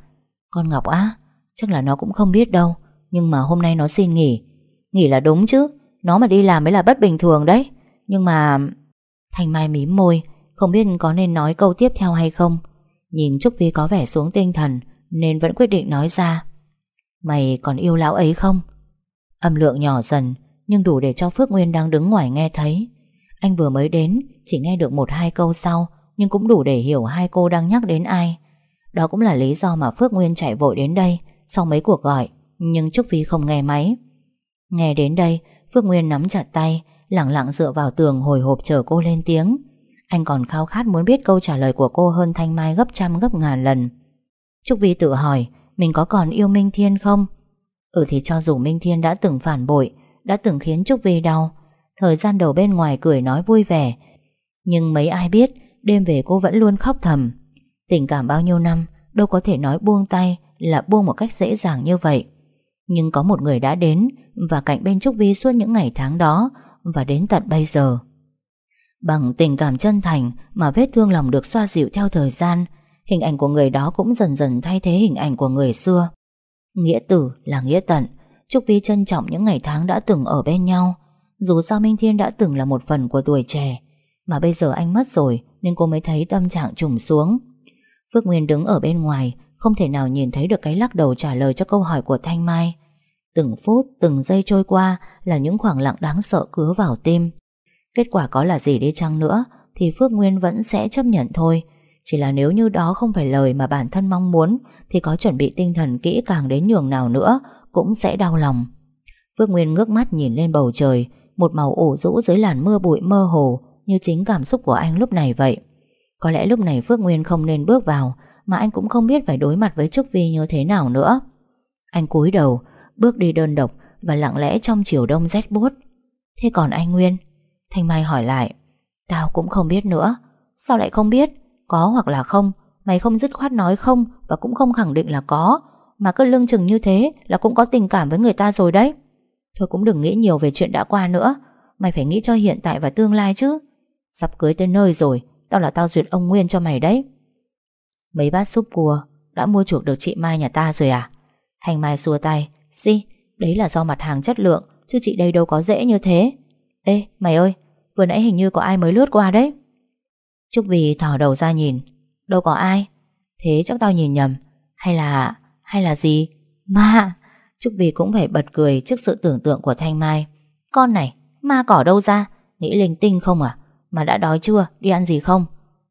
Con Ngọc á, Chắc là nó cũng không biết đâu, Nhưng mà hôm nay nó xin nghỉ. Nghỉ là đúng chứ, Nó mà đi làm mới là bất bình thường đấy. Nhưng mà Thanh Mai mím môi không biết có nên nói câu tiếp theo hay không. Nhìn Trúc Vi có vẻ xuống tinh thần, Nên vẫn quyết định nói ra. Mày còn yêu lão ấy không? Âm lượng nhỏ dần, Nhưng đủ để cho Phước Nguyên đang đứng ngoài nghe thấy. Anh vừa mới đến, Chỉ nghe được một hai câu sau, Nhưng cũng đủ để hiểu hai cô đang nhắc đến ai. Đó cũng là lý do mà Phước Nguyên chạy vội đến đây, Sau mấy cuộc gọi, Nhưng Trúc Vi không nghe máy. Nghe đến đây, Phước Nguyên nắm chặt tay, Lặng lặng dựa vào tường hồi hộp chờ cô lên tiếng. Anh còn khao khát muốn biết câu trả lời của cô hơn Thanh Mai gấp trăm, gấp ngàn lần. Trúc Vi tự hỏi, Mình có còn yêu Minh Thiên không? Ừ thì cho dù Minh Thiên đã từng phản bội, Đã từng khiến Trúc Vi đau, Thời gian đầu bên ngoài cười nói vui vẻ. Nhưng mấy ai biết, Đêm về cô vẫn luôn khóc thầm. Tình cảm bao nhiêu năm, Đâu có thể nói buông tay Là buông một cách dễ dàng như vậy. Nhưng có một người đã đến Và cạnh bên Trúc Vi suốt những ngày tháng đó Và đến tận bây giờ. Bằng tình cảm chân thành Mà vết thương lòng được xoa dịu theo thời gian Hình ảnh của người đó cũng dần dần thay thế hình ảnh của người xưa. Nghĩa tử là nghĩa tận Trúc Vi trân trọng những ngày tháng đã từng ở bên nhau. Dù sao Minh Thiên đã từng là một phần của tuổi trẻ Mà bây giờ anh mất rồi Nên cô mới thấy tâm trạng trùng xuống. Phước Nguyên đứng ở bên ngoài Không thể nào nhìn thấy được cái lắc đầu trả lời cho câu hỏi của Thanh Mai. Từng phút, từng giây trôi qua Là những khoảng lặng đáng sợ cứa vào tim. Kết quả có là gì đi chăng nữa, Thì Phước Nguyên vẫn sẽ chấp nhận thôi. Chỉ là nếu như đó không phải lời mà bản thân mong muốn, Thì có chuẩn bị tinh thần kỹ càng đến nhường nào nữa Cũng sẽ đau lòng. Phước Nguyên ngước mắt nhìn lên bầu trời, Một màu ủ rũ dưới làn mưa bụi mơ hồ Như chính cảm xúc của anh lúc này vậy. Có lẽ lúc này Phước Nguyên không nên bước vào, Mà anh cũng không biết phải đối mặt với Trúc Vi như thế nào nữa. Anh cúi đầu, Bước đi đơn độc Và lặng lẽ trong chiều đông rét buốt. Thế còn anh Nguyên? Thanh Mai hỏi lại Tao cũng không biết nữa. Sao lại không biết? Có hoặc là không? Mày không dứt khoát nói không Và cũng không khẳng định là có. Mà cứ lưng chừng như thế Là cũng có tình cảm với người ta rồi đấy. Thôi cũng đừng nghĩ nhiều về chuyện đã qua nữa. Mày phải nghĩ cho hiện tại và tương lai chứ. Sắp cưới tới nơi rồi Tao là tao duyệt ông Nguyên cho mày đấy. Mấy bát súp cua Đã mua chuộc được chị Mai nhà ta rồi à? Thanh Mai xua tay Xì, đấy là do mặt hàng chất lượng Chứ chị đây đâu có dễ như thế. Ê, mày ơi, vừa nãy hình như có ai mới lướt qua đấy. Trúc Vì thỏ đầu ra nhìn. Đâu có ai. Thế chắc tao nhìn nhầm. Hay là... hay là gì? Ma Trúc Vì cũng phải bật cười trước sự tưởng tượng của Thanh Mai. Con này, ma cỏ đâu ra? Nghĩ linh tinh không à? Mà đã đói chưa, đi ăn gì không?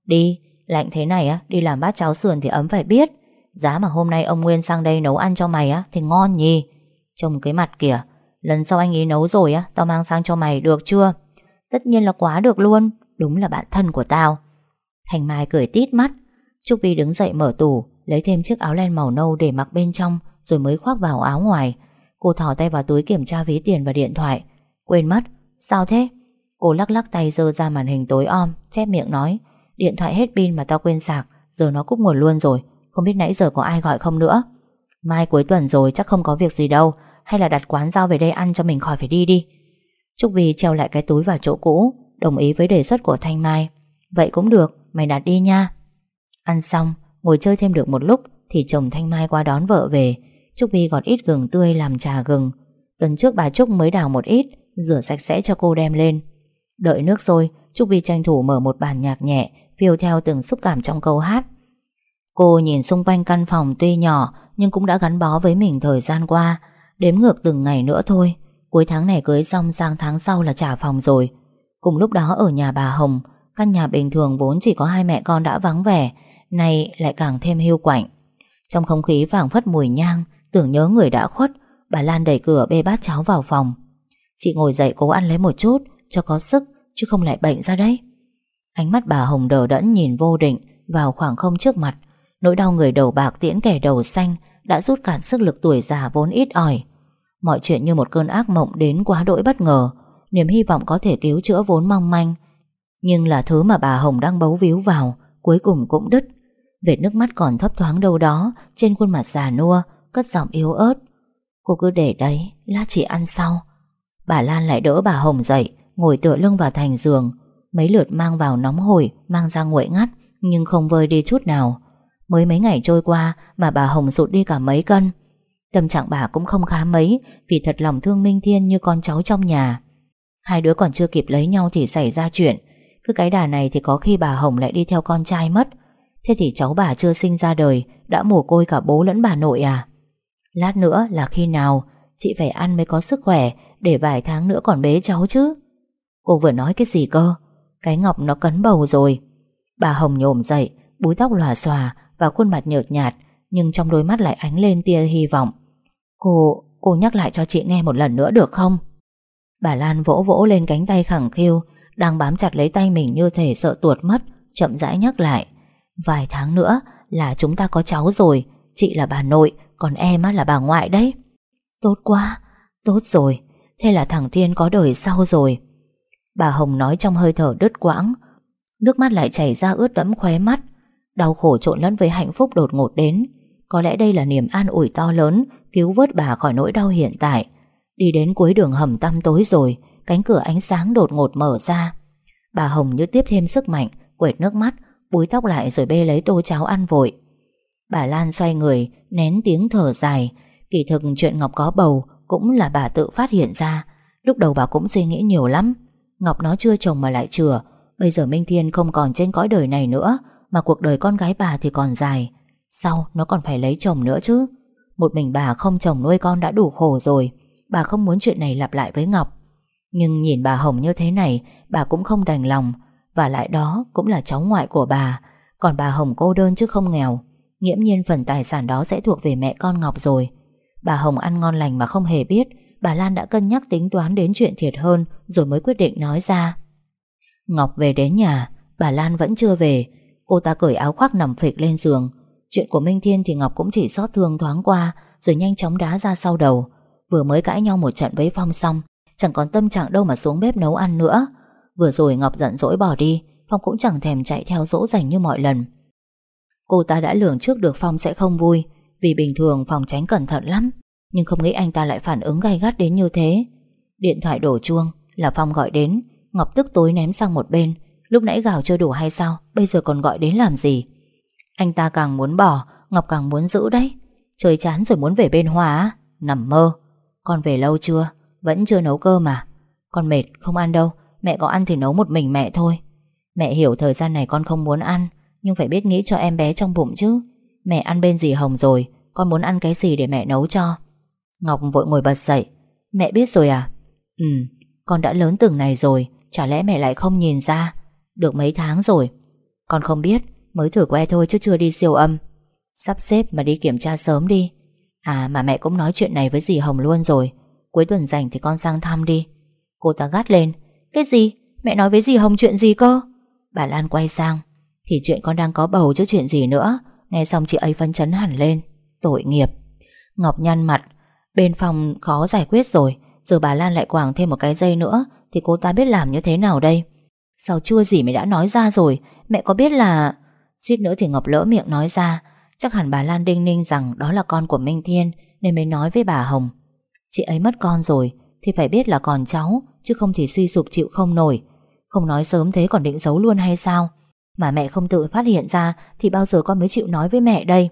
Đi, lạnh thế này á, đi làm bát cháo sườn thì ấm phải biết. Giá mà hôm nay ông Nguyên sang đây nấu ăn cho mày á, thì ngon nhỉ. Trông cái mặt kìa, lần sau anh ấy nấu rồi á, tao mang sang cho mày được chưa? Tất nhiên là quá được luôn, đúng là bạn thân của tao. Thành Mai cười tít mắt, Trúc Vi đứng dậy mở tủ, lấy thêm chiếc áo len màu nâu để mặc bên trong, rồi mới khoác vào áo ngoài. Cô thò tay vào túi kiểm tra ví tiền và điện thoại. Quên mất, sao thế? Cô lắc lắc tay dơ ra màn hình tối om Chép miệng nói Điện thoại hết pin mà tao quên sạc Giờ nó cúp nguồn luôn rồi Không biết nãy giờ có ai gọi không nữa Mai cuối tuần rồi chắc không có việc gì đâu hay là đặt quán giao về đây ăn cho mình khỏi phải đi đi. Trúc Vi treo lại cái túi vào chỗ cũ Đồng ý với đề xuất của Thanh Mai. Vậy cũng được, mày đặt đi nha. Ăn xong, ngồi chơi thêm được một lúc Thì chồng Thanh Mai qua đón vợ về. Trúc Vi gọt ít gừng tươi làm trà gừng. Tuần trước bà Trúc mới đào một ít Rửa sạch sẽ cho cô đem lên. Đợi nước sôi, Trúc Vi tranh thủ mở một bản nhạc nhẹ, phiêu theo từng xúc cảm trong câu hát. Cô nhìn xung quanh căn phòng tuy nhỏ nhưng cũng đã gắn bó với mình thời gian qua, đếm ngược từng ngày nữa thôi. Cuối tháng này cưới xong sang tháng sau là trả phòng rồi. Cùng lúc đó ở nhà bà Hồng, căn nhà bình thường vốn chỉ có hai mẹ con đã vắng vẻ, nay lại càng thêm hiu quạnh. Trong không khí vàng phất mùi nhang, tưởng nhớ người đã khuất, bà Lan đẩy cửa bê bát cháo vào phòng. Chị ngồi dậy cố ăn lấy một chút, cho có sức chứ không lại bệnh ra đấy. Ánh mắt bà Hồng đờ đẫn nhìn vô định vào khoảng không trước mặt. Nỗi đau người đầu bạc tiễn kẻ đầu xanh đã rút cạn sức lực tuổi già vốn ít ỏi. Mọi chuyện như một cơn ác mộng đến quá đỗi bất ngờ, niềm hy vọng có thể cứu chữa vốn mong manh. Nhưng là thứ mà bà Hồng đang bấu víu vào, cuối cùng cũng đứt. Vệt nước mắt còn thấp thoáng đâu đó trên khuôn mặt già nua, cất giọng yếu ớt. Cô cứ để đấy, lát chị ăn sau. Bà Lan lại đỡ bà Hồng dậy, ngồi tựa lưng vào thành giường, mấy lượt mang vào nóng hổi, mang ra nguội ngắt, nhưng không vơi đi chút nào. Mới mấy ngày trôi qua mà bà Hồng sụt đi cả mấy cân. Tâm trạng bà cũng không khá mấy, vì thật lòng thương Minh Thiên như con cháu trong nhà. Hai đứa còn chưa kịp lấy nhau thì xảy ra chuyện. Cứ cái đà này thì có khi bà Hồng lại đi theo con trai mất. Thế thì cháu bà chưa sinh ra đời, đã mồ côi cả bố lẫn bà nội à? Lát nữa là khi nào, chị phải ăn mới có sức khỏe, để vài tháng nữa còn bế cháu chứ? Cô vừa nói cái gì cơ Cái ngọc nó cấn bầu rồi Bà Hồng nhổm dậy, Búi tóc lòa xòa và khuôn mặt nhợt nhạt, Nhưng trong đôi mắt lại ánh lên tia hy vọng Cô, cô nhắc lại cho chị nghe một lần nữa được không? Bà Lan vỗ vỗ lên cánh tay khẳng khiu Đang bám chặt lấy tay mình như thể sợ tuột mất Chậm rãi nhắc lại. Vài tháng nữa là chúng ta có cháu rồi Chị là bà nội Còn em là bà ngoại đấy. Tốt quá, tốt rồi Thế là thằng Thiên có đời sau rồi. Bà Hồng nói trong hơi thở đứt quãng Nước mắt lại chảy ra ướt đẫm khóe mắt. Đau khổ trộn lẫn với hạnh phúc đột ngột đến. Có lẽ đây là niềm an ủi to lớn, Cứu vớt bà khỏi nỗi đau hiện tại. Đi đến cuối đường hầm tăm tối rồi, Cánh cửa ánh sáng đột ngột mở ra. Bà Hồng như tiếp thêm sức mạnh, Quệt nước mắt, Búi tóc lại rồi bê lấy tô cháo ăn vội. Bà Lan xoay người, Nén tiếng thở dài. Kỳ thực chuyện Ngọc có bầu Cũng là bà tự phát hiện ra. Lúc đầu bà cũng suy nghĩ nhiều lắm. Ngọc nó chưa chồng mà lại chừa. Bây giờ Minh Thiên không còn trên cõi đời này nữa, Mà cuộc đời con gái bà thì còn dài. Sau nó còn phải lấy chồng nữa chứ? Một mình bà không chồng nuôi con đã đủ khổ rồi. Bà không muốn chuyện này lặp lại với Ngọc. Nhưng nhìn bà Hồng như thế này, Bà cũng không đành lòng. Và lại đó cũng là cháu ngoại của bà. Còn bà Hồng cô đơn chứ không nghèo. Nghiễm nhiên phần tài sản đó sẽ thuộc về mẹ con Ngọc rồi. Bà Hồng ăn ngon lành mà không hề biết, Bà Lan đã cân nhắc tính toán đến chuyện thiệt hơn Rồi mới quyết định nói ra. Ngọc về đến nhà, Bà Lan vẫn chưa về. Cô ta cởi áo khoác nằm phịch lên giường Chuyện của Minh Thiên thì Ngọc cũng chỉ xót thương thoáng qua, Rồi nhanh chóng đá ra sau đầu. Vừa mới cãi nhau một trận với Phong xong, Chẳng còn tâm trạng đâu mà xuống bếp nấu ăn nữa. Vừa rồi Ngọc giận dỗi bỏ đi, Phong cũng chẳng thèm chạy theo dỗ dành như mọi lần. Cô ta đã lường trước được Phong sẽ không vui, Vì bình thường Phong tránh cẩn thận lắm, Nhưng không nghĩ anh ta lại phản ứng gay gắt đến như thế. Điện thoại đổ chuông, Là Phong gọi đến, Ngọc tức tối ném sang một bên, Lúc nãy gào chưa đủ hay sao? Bây giờ còn gọi đến làm gì? Anh ta càng muốn bỏ, Ngọc càng muốn giữ đấy. Trời chán rồi muốn về bên Hòa Nằm mơ. Con về lâu chưa? Vẫn chưa nấu cơm mà Con mệt không ăn đâu. Mẹ có ăn thì nấu một mình mẹ thôi. Mẹ hiểu thời gian này con không muốn ăn, Nhưng phải biết nghĩ cho em bé trong bụng chứ. Mẹ ăn bên gì hồng rồi, Con muốn ăn cái gì để mẹ nấu cho? Ngọc vội ngồi bật dậy. Mẹ biết rồi à? Ừ con đã lớn từng này rồi, Chả lẽ mẹ lại không nhìn ra? Được mấy tháng rồi. Con không biết Mới thử que thôi chứ chưa đi siêu âm. Sắp xếp mà đi kiểm tra sớm đi. À mà mẹ cũng nói chuyện này với dì Hồng luôn rồi. Cuối tuần rảnh thì con sang thăm đi. Cô ta gắt lên. Cái gì? Mẹ nói với dì Hồng chuyện gì cơ? Bà Lan quay sang. Thì chuyện con đang có bầu chứ chuyện gì nữa. Nghe xong chị ấy phấn chấn hẳn lên. Tội nghiệp. Ngọc nhăn mặt. Bên phòng khó giải quyết rồi. Giờ bà Lan lại quảng thêm một cái dây nữa Thì cô ta biết làm như thế nào đây? Sao chưa gì mày đã nói ra rồi? Mẹ có biết là Suýt nữa thì Ngọc lỡ miệng nói ra, Chắc hẳn bà Lan đinh ninh rằng đó là con của Minh Thiên, Nên mới nói với bà Hồng. Chị ấy mất con rồi, Thì phải biết là còn cháu, Chứ không thì suy sụp chịu không nổi. Không nói sớm thế còn định giấu luôn hay sao? Mà mẹ không tự phát hiện ra Thì bao giờ con mới chịu nói với mẹ đây?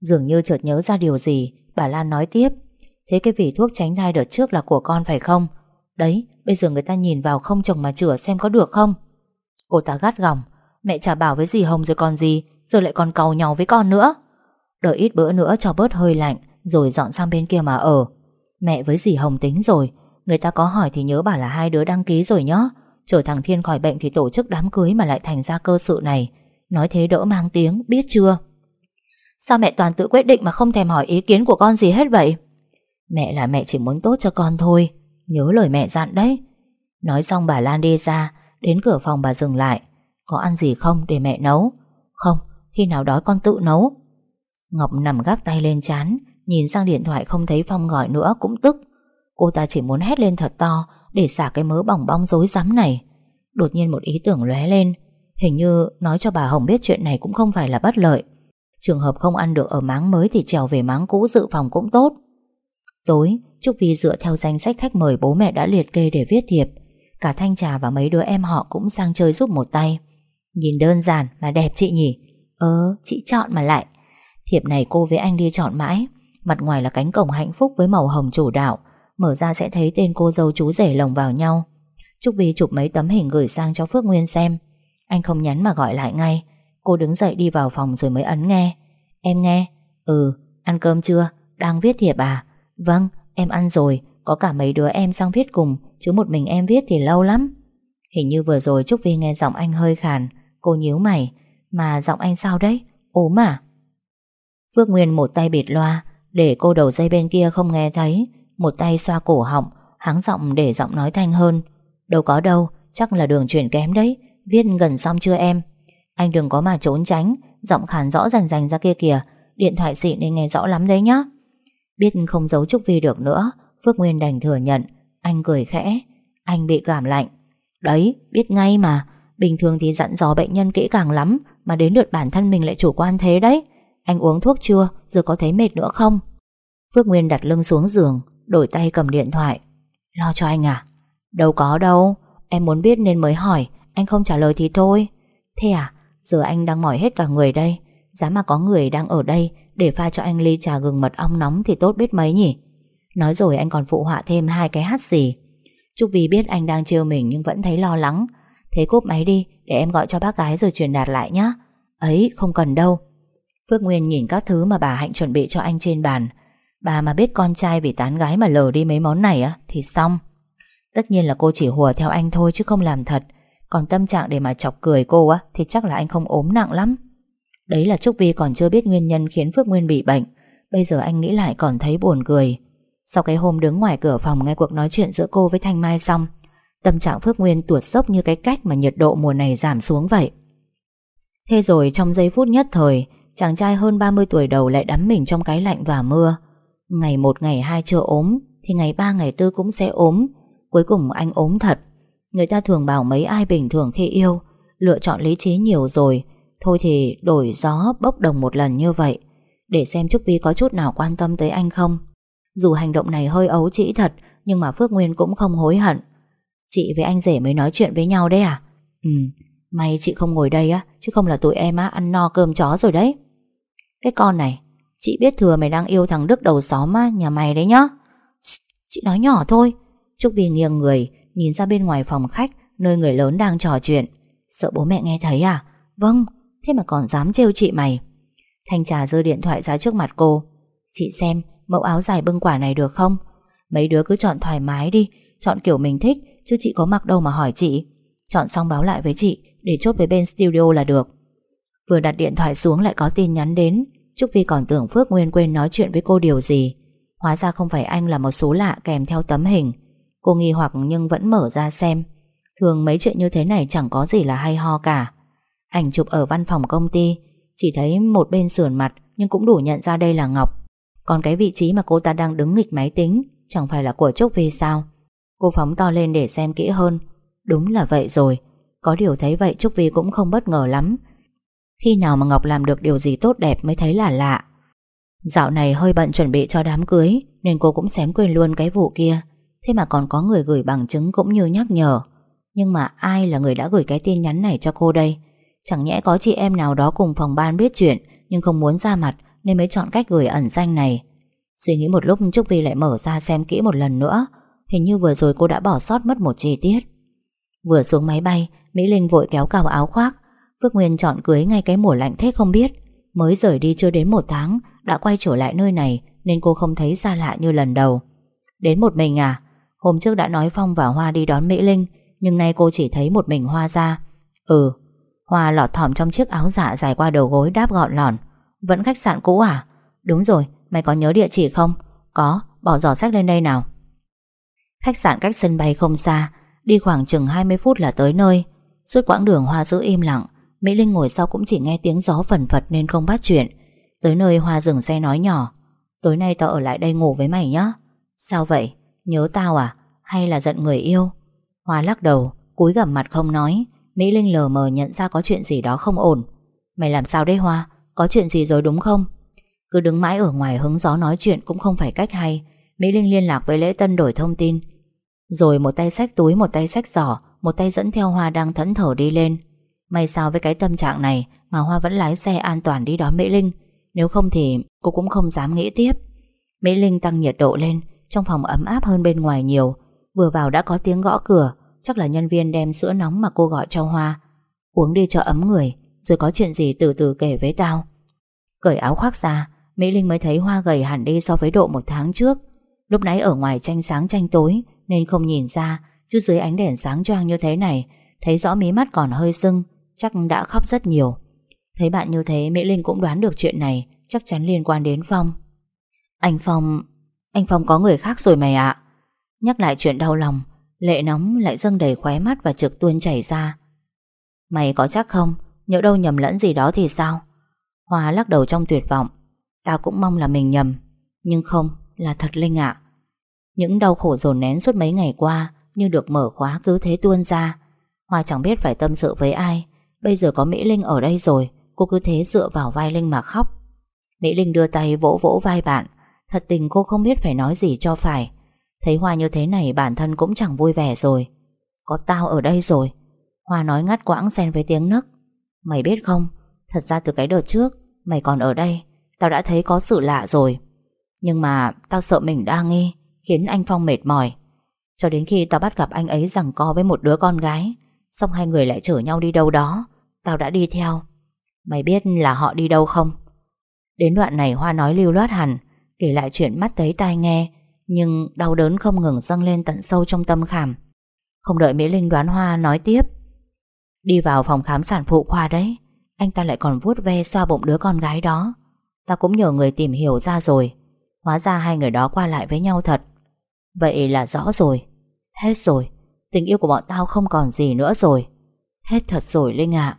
Dường như chợt nhớ ra điều gì, Bà Lan nói tiếp. Thế cái vị thuốc tránh thai đợt trước là của con phải không? Đấy, Bây giờ người ta nhìn vào không chồng mà chữa xem có được không? Cô ta gắt gỏng. Mẹ trả bảo với dì Hồng rồi còn gì rồi lại còn cầu nhau với con nữa. Đợi ít bữa nữa cho bớt hơi lạnh, Rồi dọn sang bên kia mà ở. Mẹ với dì Hồng tính rồi, Người ta có hỏi thì nhớ bảo là hai đứa đăng ký rồi nhá. Chờ thằng Thiên khỏi bệnh thì tổ chức đám cưới Mà lại thành ra cơ sự này. Nói thế đỡ mang tiếng, biết chưa? Sao mẹ toàn tự quyết định mà không thèm hỏi ý kiến của con gì hết vậy? Mẹ là mẹ chỉ muốn tốt cho con thôi, Nhớ lời mẹ dặn đấy. Nói xong bà Lan đi ra, Đến cửa phòng bà dừng lại. Có ăn gì không để mẹ nấu? Không, khi nào đói con tự nấu. Ngọc nằm gác tay lên chán Nhìn sang điện thoại không thấy Phong gọi nữa Cũng tức. Cô ta chỉ muốn hét lên thật to Để xả cái mớ bỏng bong rối rắm này. Đột nhiên một ý tưởng lóe lên. Hình như nói cho bà Hồng biết chuyện này Cũng không phải là bất lợi. Trường hợp không ăn được ở máng mới Thì trèo về máng cũ dự phòng cũng tốt. Tối, Trúc Vi dựa theo danh sách khách mời bố mẹ đã liệt kê để viết thiệp. Cả Thanh Trà và mấy đứa em họ cũng sang chơi giúp một tay. Nhìn đơn giản mà đẹp chị nhỉ? Ờ, chị chọn mà lại. Thiệp này cô với anh đi chọn mãi. Mặt ngoài là cánh cổng hạnh phúc với màu hồng chủ đạo. Mở ra sẽ thấy tên cô dâu chú rể lồng vào nhau. Trúc Vi chụp mấy tấm hình gửi sang cho Phước Nguyên xem. Anh không nhắn mà gọi lại ngay. Cô đứng dậy đi vào phòng rồi mới ấn nghe. Em nghe? Ừ, ăn cơm chưa? Đang viết thiệp à? Vâng, em ăn rồi, có cả mấy đứa em sang viết cùng, chứ một mình em viết thì lâu lắm. Hình như vừa rồi Trúc Vi nghe giọng anh hơi khàn, cô nhíu mày, mà giọng anh sao đấy, ốm à? Phước Nguyên một tay bịt loa, để cô đầu dây bên kia không nghe thấy, một tay xoa cổ họng, hắng giọng để giọng nói thanh hơn. Đâu có đâu, chắc là đường chuyển kém đấy, viết gần xong chưa em? Anh đừng có mà trốn tránh, giọng khàn rõ rành rành ra kia kìa, điện thoại xịn nên nghe rõ lắm đấy nhá. Biết không giấu Trúc Vi được nữa Phước Nguyên đành thừa nhận Anh cười khẽ Anh bị cảm lạnh Đấy biết ngay mà Bình thường thì dặn dò bệnh nhân kỹ càng lắm, Mà đến lượt bản thân mình lại chủ quan thế đấy. Anh uống thuốc chưa? Giờ có thấy mệt nữa không? Phước Nguyên đặt lưng xuống giường, Đổi tay cầm điện thoại. Lo cho anh à? Đâu có đâu, Em muốn biết nên mới hỏi, Anh không trả lời thì thôi. Thế à? Giờ anh đang mỏi hết cả người đây. Giá mà có người đang ở đây, Để pha cho anh ly trà gừng mật ong nóng Thì tốt biết mấy nhỉ? Nói rồi anh còn phụ họa thêm hai cái hát gì Trúc Vi biết anh đang trêu mình Nhưng vẫn thấy lo lắng. Thế cúp máy đi, để em gọi cho bác gái rồi truyền đạt lại nhé Ấy, không cần đâu. Phước Nguyên nhìn các thứ mà bà Hạnh chuẩn bị cho anh trên bàn. Bà mà biết con trai vì tán gái mà lờ đi mấy món này á, Thì xong. Tất nhiên là cô chỉ hùa theo anh thôi chứ không làm thật. Còn tâm trạng để mà chọc cười cô á, Thì chắc là anh không ốm nặng lắm. Đấy là Trúc Vi còn chưa biết nguyên nhân khiến Phước Nguyên bị bệnh. Bây giờ anh nghĩ lại còn thấy buồn cười. Sau cái hôm đứng ngoài cửa phòng nghe cuộc nói chuyện giữa cô với Thanh Mai xong Tâm trạng Phước Nguyên tuột sốc như cái cách mà nhiệt độ mùa này giảm xuống vậy. Thế rồi trong giây phút nhất thời, Chàng trai hơn 30 tuổi đầu lại đắm mình trong cái lạnh và mưa. Ngày một, ngày hai chưa ốm, Thì ngày ba, ngày tư cũng sẽ ốm. Cuối cùng anh ốm thật. Người ta thường bảo mấy ai bình thường khi yêu, Lựa chọn lý trí nhiều rồi. Thôi thì đổi gió bốc đồng một lần như vậy, Để xem Trúc Vi có chút nào quan tâm tới anh không. Dù hành động này hơi ấu trĩ thật, Nhưng mà Phước Nguyên cũng không hối hận. Chị với anh rể mới nói chuyện với nhau đấy à? Ừ May chị không ngồi đây á, Chứ không là tụi em á, ăn no cơm chó rồi đấy. Cái con này, Chị biết thừa mày đang yêu thằng Đức đầu xóm á, Nhà mày đấy nhá. Chị nói nhỏ thôi. Trúc Vi nghiêng người, Nhìn ra bên ngoài phòng khách, Nơi người lớn đang trò chuyện. Sợ bố mẹ nghe thấy à? Vâng Thế mà còn dám trêu chị mày. Thanh trà rơi điện thoại ra trước mặt cô. Chị xem, mẫu áo dài bưng quả này được không? Mấy đứa cứ chọn thoải mái đi Chọn kiểu mình thích, Chứ chị có mặc đâu mà hỏi chị. Chọn xong báo lại với chị, Để chốt với bên studio là được. Vừa đặt điện thoại xuống lại có tin nhắn đến. Trúc Vi còn tưởng Phước Nguyên quên nói chuyện với cô điều gì. Hóa ra không phải anh là một số lạ kèm theo tấm hình. Cô nghi hoặc nhưng vẫn mở ra xem. Thường mấy chuyện như thế này chẳng có gì là hay ho cả. Ảnh chụp ở văn phòng công ty. Chỉ thấy một bên sườn mặt, Nhưng cũng đủ nhận ra đây là Ngọc. Còn cái vị trí mà cô ta đang đứng nghịch máy tính, Chẳng phải là của Trúc Vi sao? Cô phóng to lên để xem kỹ hơn. Đúng là vậy rồi. Có điều thấy vậy Trúc Vi cũng không bất ngờ lắm. Khi nào mà Ngọc làm được điều gì tốt đẹp Mới thấy là lạ. Dạo này hơi bận chuẩn bị cho đám cưới, Nên cô cũng xém quên luôn cái vụ kia. Thế mà còn có người gửi bằng chứng cũng như nhắc nhở. Nhưng mà ai là người đã gửi cái tin nhắn này cho cô đây? Chẳng nhẽ có chị em nào đó cùng phòng ban biết chuyện, Nhưng không muốn ra mặt Nên mới chọn cách gửi ẩn danh này. Suy nghĩ một lúc Trúc Vi lại mở ra xem kỹ một lần nữa. Hình như vừa rồi cô đã bỏ sót mất một chi tiết. Vừa xuống máy bay, Mỹ Linh vội kéo cào áo khoác. Phước Nguyên chọn cưới ngay cái mùa lạnh thế không biết. Mới rời đi chưa đến một tháng, Đã quay trở lại nơi này Nên cô không thấy xa lạ như lần đầu. Đến một mình à? Hôm trước đã nói Phong và Hoa đi đón Mỹ Linh, Nhưng nay cô chỉ thấy một mình Hoa ra. Ừ Hoa lọt thỏm trong chiếc áo dạ dài qua đầu gối đáp gọn lỏn Vẫn khách sạn cũ à? Đúng rồi, mày có nhớ địa chỉ không? Có, bỏ giỏ sách lên đây nào. Khách sạn cách sân bay không xa, Đi khoảng chừng 20 phút là tới nơi Suốt quãng đường Hoa giữ im lặng, Mỹ Linh ngồi sau cũng chỉ nghe tiếng gió phần phật Nên không bắt chuyện Tới nơi Hoa dừng xe nói nhỏ, Tối nay tao ở lại đây ngủ với mày nhé Sao vậy? Nhớ tao à? Hay là giận người yêu? Hoa lắc đầu, Cúi gằm mặt không nói Mỹ Linh lờ mờ nhận ra có chuyện gì đó không ổn Mày làm sao đấy Hoa? Có chuyện gì rồi đúng không? Cứ đứng mãi ở ngoài hứng gió nói chuyện cũng không phải cách hay Mỹ Linh liên lạc với Lễ Tân đổi thông tin rồi một tay xách túi, Một tay xách giỏ, Một tay dẫn theo Hoa đang thẫn thở đi lên. May sao với cái tâm trạng này Mà Hoa vẫn lái xe an toàn đi đón Mỹ Linh. Nếu không thì cô cũng không dám nghĩ tiếp. Mỹ Linh tăng nhiệt độ lên, Trong phòng ấm áp hơn bên ngoài nhiều. Vừa vào đã có tiếng gõ cửa, Chắc là nhân viên đem sữa nóng mà cô gọi cho Hoa. Uống đi cho ấm người, Rồi có chuyện gì từ từ kể với tao. Cởi áo khoác ra, Mỹ Linh mới thấy Hoa gầy hẳn đi so với độ một tháng trước. Lúc nãy ở ngoài tranh sáng tranh tối nên không nhìn ra, Chứ dưới ánh đèn sáng choang như thế này, Thấy rõ mí mắt còn hơi sưng, Chắc đã khóc rất nhiều. Thấy bạn như thế, Mỹ Linh cũng đoán được chuyện này, Chắc chắn liên quan đến Phong. Anh Phong Anh Phong có người khác rồi mày ạ. Nhắc lại chuyện đau lòng, Lệ nóng lại dâng đầy khóe mắt và trực tuôn chảy ra. Mày có chắc không, Nhỡ đâu nhầm lẫn gì đó thì sao? Hoa lắc đầu trong tuyệt vọng, Tao cũng mong là mình nhầm, Nhưng không, là thật Linh ạ. Những đau khổ dồn nén suốt mấy ngày qua Như được mở khóa cứ thế tuôn ra. Hoa chẳng biết phải tâm sự với ai. Bây giờ có Mỹ Linh ở đây rồi, Cô cứ thế dựa vào vai Linh mà khóc. Mỹ Linh đưa tay vỗ vỗ vai bạn. Thật tình cô không biết phải nói gì cho phải. Thấy Hoa như thế này, bản thân cũng chẳng vui vẻ rồi. Có tao ở đây rồi. Hoa nói ngắt quãng xen với tiếng nấc. Mày biết không? Thật ra từ cái đợt trước, Mày còn ở đây. Tao đã thấy có sự lạ rồi. Nhưng mà tao sợ mình đa nghi. Khiến anh Phong mệt mỏi. Cho đến khi tao bắt gặp anh ấy rằng co với một đứa con gái, Xong hai người lại chở nhau đi đâu đó, Tao đã đi theo. Mày biết là họ đi đâu không? Đến đoạn này Hoa nói lưu loát hẳn, Kể lại chuyện mắt thấy tai nghe, Nhưng đau đớn không ngừng dâng lên tận sâu trong tâm khảm. Không đợi Mỹ Linh đoán Hoa nói tiếp, Đi vào phòng khám sản phụ khoa đấy, Anh ta lại còn vuốt ve xoa bụng đứa con gái đó. Ta cũng nhờ người tìm hiểu ra rồi. Hóa ra hai người đó qua lại với nhau thật. Vậy là rõ rồi. Hết rồi. Tình yêu của bọn tao không còn gì nữa rồi. Hết thật rồi Linh ạ.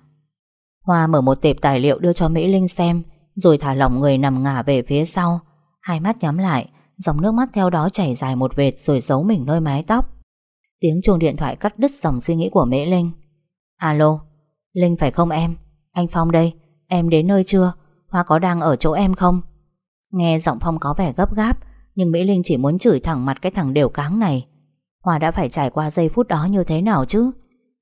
Hoa mở một tệp tài liệu đưa cho Mỹ Linh xem, Rồi thả lỏng người nằm ngả về phía sau. Hai mắt nhắm lại, Dòng nước mắt theo đó chảy dài một vệt Rồi giấu mình nơi mái tóc. Tiếng chuông điện thoại cắt đứt dòng suy nghĩ của Mỹ Linh. Alo, Linh phải không em? Anh Phong đây, Em đến nơi chưa? Hoa có đang ở chỗ em không? Nghe giọng Phong có vẻ gấp gáp nhưng Mỹ Linh chỉ muốn chửi thẳng mặt cái thằng đều cáng này. Hoa đã phải trải qua giây phút đó như thế nào chứ?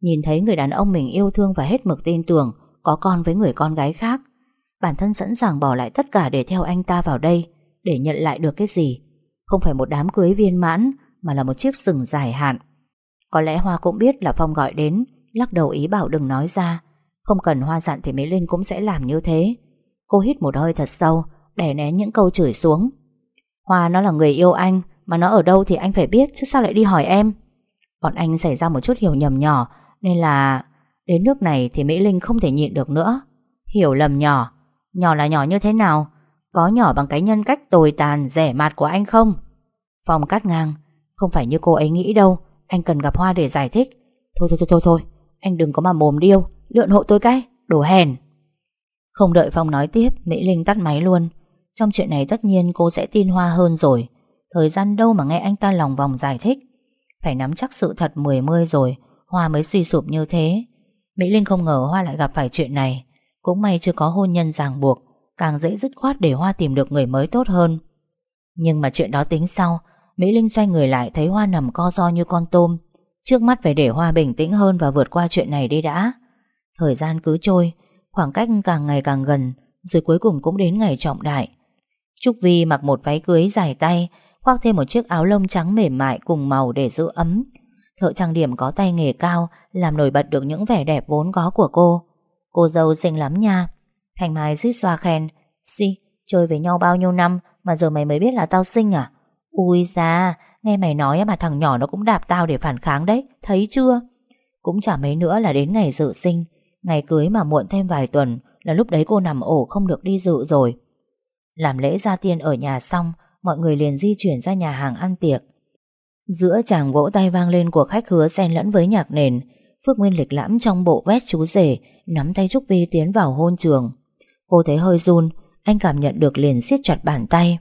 Nhìn thấy người đàn ông mình yêu thương và hết mực tin tưởng, Có con với người con gái khác. Bản thân sẵn sàng bỏ lại tất cả để theo anh ta vào đây, Để nhận lại được cái gì? Không phải một đám cưới viên mãn, Mà là một chiếc sừng dài hạn. Có lẽ Hoa cũng biết là Phong gọi đến, Lắc đầu ý bảo đừng nói ra. Không cần Hoa dặn thì Mỹ Linh cũng sẽ làm như thế. Cô hít một hơi thật sâu, Đè nén những câu chửi xuống. Hoa nó là người yêu anh Mà nó ở đâu thì anh phải biết Chứ sao lại đi hỏi em? Bọn anh xảy ra một chút hiểu nhầm nhỏ Nên là đến nước này thì Mỹ Linh không thể nhịn được nữa. Hiểu lầm nhỏ Nhỏ là nhỏ như thế nào? Có nhỏ bằng cái nhân cách tồi tàn rẻ mạt của anh không? Phong cắt ngang Không phải như cô ấy nghĩ đâu Anh cần gặp Hoa để giải thích. Thôi thôi thôi thôi, thôi. Anh đừng có mà mồm điêu Lượn hộ tôi cái Đồ hèn. Không đợi Phong nói tiếp Mỹ Linh tắt máy luôn. Trong chuyện này tất nhiên cô sẽ tin Hoa hơn rồi. Thời gian đâu mà nghe anh ta lòng vòng giải thích? Phải nắm chắc sự thật mười mươi rồi, Hoa mới suy sụp như thế. Mỹ Linh không ngờ Hoa lại gặp phải chuyện này. Cũng may chưa có hôn nhân ràng buộc, Càng dễ dứt khoát để Hoa tìm được người mới tốt hơn. Nhưng mà chuyện đó tính sau, Mỹ Linh xoay người lại thấy Hoa nằm co do như con tôm. Trước mắt phải để Hoa bình tĩnh hơn Và vượt qua chuyện này đi đã. Thời gian cứ trôi, Khoảng cách càng ngày càng gần, Rồi cuối cùng cũng đến ngày trọng đại. Trúc Vi mặc một váy cưới dài tay Khoác thêm một chiếc áo lông trắng mềm mại Cùng màu để giữ ấm. Thợ trang điểm có tay nghề cao Làm nổi bật được những vẻ đẹp vốn có của cô. Cô dâu xinh lắm nha. Thành Mai suýt xoa khen. Si, chơi với nhau bao nhiêu năm Mà giờ mày mới biết là tao xinh à? Ui da, nghe mày nói mà thằng nhỏ nó cũng đạp tao để phản kháng đấy Thấy chưa? Cũng chả mấy nữa là đến ngày dự sinh. Ngày cưới mà muộn thêm vài tuần Là lúc đấy cô nằm ổ không được đi dự rồi. Làm lễ gia tiên ở nhà xong, Mọi người liền di chuyển ra nhà hàng ăn tiệc. Giữa chàng vỗ tay vang lên của khách hứa xen lẫn với nhạc nền, Phước Nguyên lịch lãm trong bộ vest chú rể, Nắm tay Trúc Vi tiến vào hôn trường. Cô thấy hơi run, Anh cảm nhận được liền siết chặt bàn tay.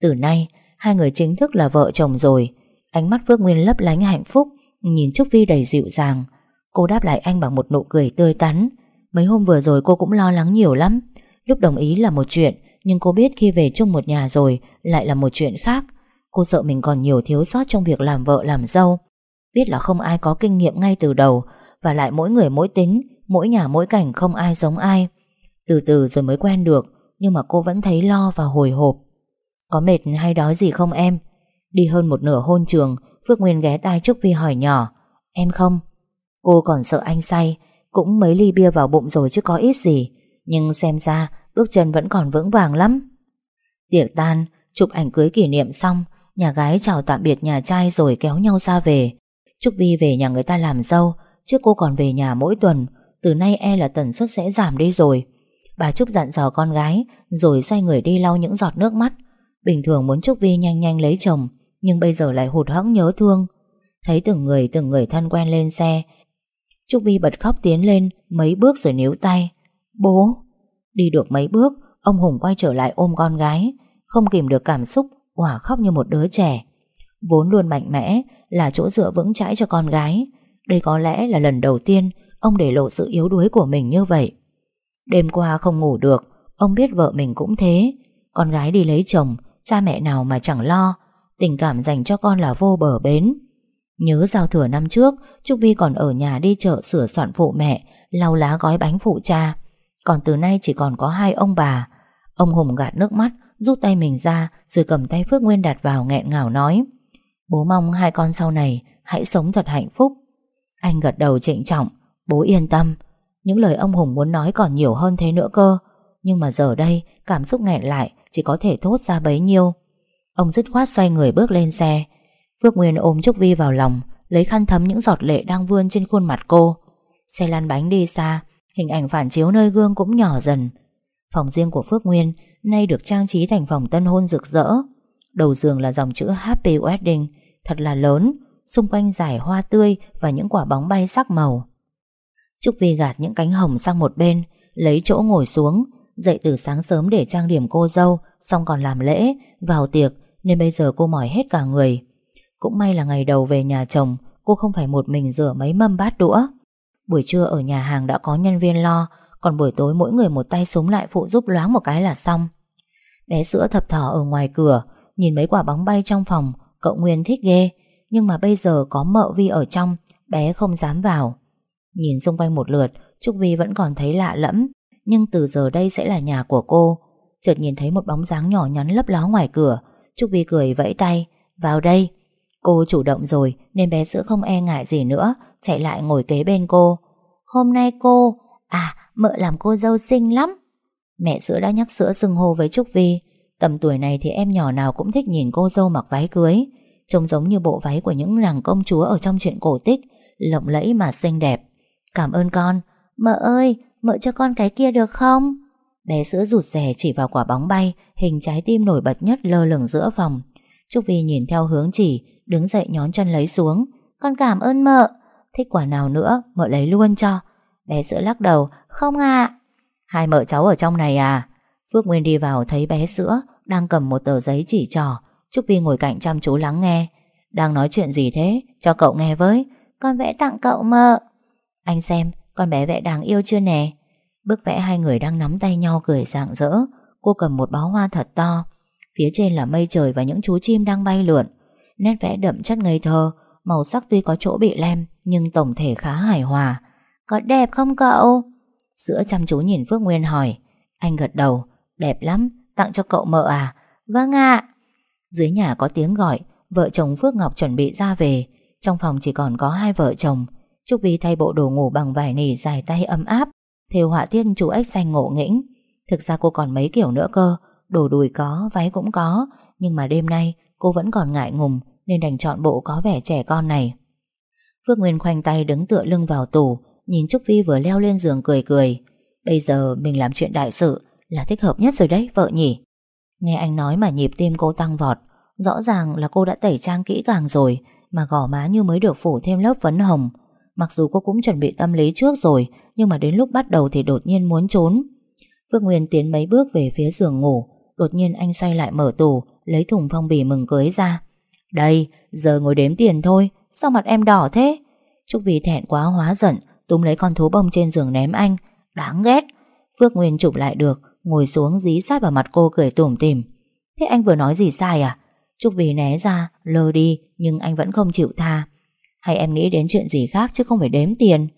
Từ nay, Hai người chính thức là vợ chồng rồi. Ánh mắt Phước Nguyên lấp lánh hạnh phúc, Nhìn Trúc Vi đầy dịu dàng. Cô đáp lại anh bằng một nụ cười tươi tắn. Mấy hôm vừa rồi cô cũng lo lắng nhiều lắm. Lúc đồng ý là một chuyện nhưng cô biết khi về chung một nhà rồi, Lại là một chuyện khác. Cô sợ mình còn nhiều thiếu sót trong việc làm vợ, làm dâu. Biết là không ai có kinh nghiệm ngay từ đầu, Và lại mỗi người mỗi tính, Mỗi nhà mỗi cảnh không ai giống ai. Từ từ rồi mới quen được, Nhưng mà cô vẫn thấy lo và hồi hộp. Có mệt hay đói gì không em? Đi hơn một nửa hôn trường, Phước Nguyên ghé tai Trúc Vi hỏi nhỏ, Em không? Cô còn sợ anh say, Cũng mấy ly bia vào bụng rồi chứ có ít gì. Nhưng xem ra bước chân vẫn còn vững vàng lắm. Tiệc tan, Chụp ảnh cưới kỷ niệm xong, Nhà gái chào tạm biệt nhà trai rồi kéo nhau ra về. Trúc Vi về nhà người ta làm dâu, Trước cô còn về nhà mỗi tuần, Từ nay e là tần suất sẽ giảm đi rồi. Bà Trúc dặn dò con gái, Rồi xoay người đi lau những giọt nước mắt. Bình thường muốn Trúc Vi nhanh nhanh lấy chồng, Nhưng bây giờ lại hụt hẫng nhớ thương. Thấy từng người từng người thân quen lên xe, Trúc Vi bật khóc tiến lên, Mấy bước rồi níu tay. Bố Đi được mấy bước, Ông Hùng quay trở lại ôm con gái. Không kìm được cảm xúc Quả khóc như một đứa trẻ. Vốn luôn mạnh mẽ Là chỗ dựa vững chãi cho con gái. Đây có lẽ là lần đầu tiên Ông để lộ sự yếu đuối của mình như vậy. Đêm qua không ngủ được, Ông biết vợ mình cũng thế. Con gái đi lấy chồng, Cha mẹ nào mà chẳng lo. Tình cảm dành cho con là vô bờ bến. Nhớ giao thừa năm trước, Trúc Vi còn ở nhà đi chợ sửa soạn phụ mẹ, Lau lá gói bánh phụ cha. Còn từ nay chỉ còn có hai ông bà. Ông Hùng gạt nước mắt, Rút tay mình ra, Rồi cầm tay Phước Nguyên đặt vào nghẹn ngào nói, Bố mong hai con sau này Hãy sống thật hạnh phúc. Anh gật đầu trịnh trọng, Bố yên tâm. Những lời ông Hùng muốn nói còn nhiều hơn thế nữa cơ. Nhưng mà giờ đây, Cảm xúc nghẹn lại, Chỉ có thể thốt ra bấy nhiêu. Ông dứt khoát xoay người bước lên xe. Phước Nguyên ôm Trúc Vi vào lòng, Lấy khăn thấm những giọt lệ đang vươn trên khuôn mặt cô. Xe lăn bánh đi xa Hình ảnh phản chiếu nơi gương cũng nhỏ dần. Phòng riêng của Phước Nguyên Nay được trang trí thành phòng tân hôn rực rỡ. Đầu giường là dòng chữ Happy Wedding Thật là lớn Xung quanh giải hoa tươi Và những quả bóng bay sắc màu. Trúc Vi gạt những cánh hồng sang một bên Lấy chỗ ngồi xuống Dậy từ sáng sớm để trang điểm cô dâu Xong còn làm lễ, vào tiệc Nên bây giờ cô mỏi hết cả người. Cũng may là ngày đầu về nhà chồng Cô không phải một mình rửa mấy mâm bát đũa. Buổi trưa ở nhà hàng đã có nhân viên lo, Còn buổi tối mỗi người một tay súng lại phụ giúp loáng một cái là xong. Bé sữa thập thỏ ở ngoài cửa, Nhìn mấy quả bóng bay trong phòng, Cậu Nguyên thích ghê, Nhưng mà bây giờ có mợ Vi ở trong, Bé không dám vào. Nhìn xung quanh một lượt, Trúc Vi vẫn còn thấy lạ lẫm, Nhưng từ giờ đây sẽ là nhà của cô. Chợt nhìn thấy một bóng dáng nhỏ nhắn lấp ló ngoài cửa, Trúc Vi cười vẫy tay, Vào đây. Cô chủ động rồi, nên bé sữa không e ngại gì nữa Chạy lại ngồi kế bên cô. Hôm nay cô À mợ làm cô dâu xinh lắm. Mẹ sữa đã nhắc sữa xưng hô với Trúc Vi. Tầm tuổi này thì em nhỏ nào cũng thích nhìn cô dâu mặc váy cưới. Trông giống như bộ váy của những nàng công chúa ở trong truyện cổ tích Lộng lẫy mà xinh đẹp. Cảm ơn con. Mợ ơi, mợ cho con cái kia được không? Bé sữa rụt rè chỉ vào quả bóng bay Hình trái tim nổi bật nhất lơ lửng giữa phòng. Trúc Vi nhìn theo hướng chỉ Đứng dậy nhón chân lấy xuống. Con cảm ơn mợ. Thích quả nào nữa, mợ lấy luôn cho. Bé sữa lắc đầu, không ạ. Hai mợ cháu ở trong này à? Phước Nguyên đi vào thấy bé sữa Đang cầm một tờ giấy chỉ trò Trúc Vi ngồi cạnh chăm chú lắng nghe. Đang nói chuyện gì thế, cho cậu nghe với. Con vẽ tặng cậu mợ. Anh xem, con bé vẽ đáng yêu chưa nè? Bức vẽ hai người đang nắm tay nhau cười rạng rỡ. Cô cầm một bó hoa thật to. Phía trên là mây trời và những chú chim đang bay lượn. Nét vẽ đậm chất ngây thơ. Màu sắc tuy có chỗ bị lem Nhưng tổng thể khá hài hòa. Có đẹp không cậu? Sữa chăm chú nhìn Phước Nguyên hỏi. Anh gật đầu. Đẹp lắm, tặng cho cậu mợ à? Vâng ạ. Dưới nhà có tiếng gọi. Vợ chồng Phước Ngọc chuẩn bị ra về. Trong phòng chỉ còn có hai vợ chồng. Trúc Vi thay bộ đồ ngủ bằng vải nỉ dài tay ấm áp. Thêu họa tiết chú ếch xanh ngộ nghĩnh. Thực ra cô còn mấy kiểu nữa cơ. Đồ đùi có, váy cũng có. Nhưng mà đêm nay cô vẫn còn ngại ngùng. Nên đành chọn bộ có vẻ trẻ con này. Phước Nguyên khoanh tay đứng tựa lưng vào tủ, Nhìn Trúc Vi vừa leo lên giường cười cười. Bây giờ mình làm chuyện đại sự Là thích hợp nhất rồi đấy, vợ nhỉ? Nghe anh nói mà nhịp tim cô tăng vọt. Rõ ràng là cô đã tẩy trang kỹ càng rồi, Mà gò má như mới được phủ thêm lớp phấn hồng. Mặc dù cô cũng chuẩn bị tâm lý trước rồi, Nhưng mà đến lúc bắt đầu thì đột nhiên muốn trốn. Phước Nguyên tiến mấy bước về phía giường ngủ. Đột nhiên anh xoay lại mở tủ, Lấy thùng phong bì mừng cưới ra. Đây, giờ ngồi đếm tiền thôi. Sao mặt em đỏ thế? Trúc Vy thẹn quá hóa giận Túm lấy con thú bông trên giường ném anh. Đáng ghét. Phước Nguyên chụp lại được Ngồi xuống dí sát vào mặt cô cười tủm tìm Thế anh vừa nói gì sai à? Trúc Vy né ra, lơ đi Nhưng anh vẫn không chịu tha. Hay em nghĩ đến chuyện gì khác chứ không phải đếm tiền?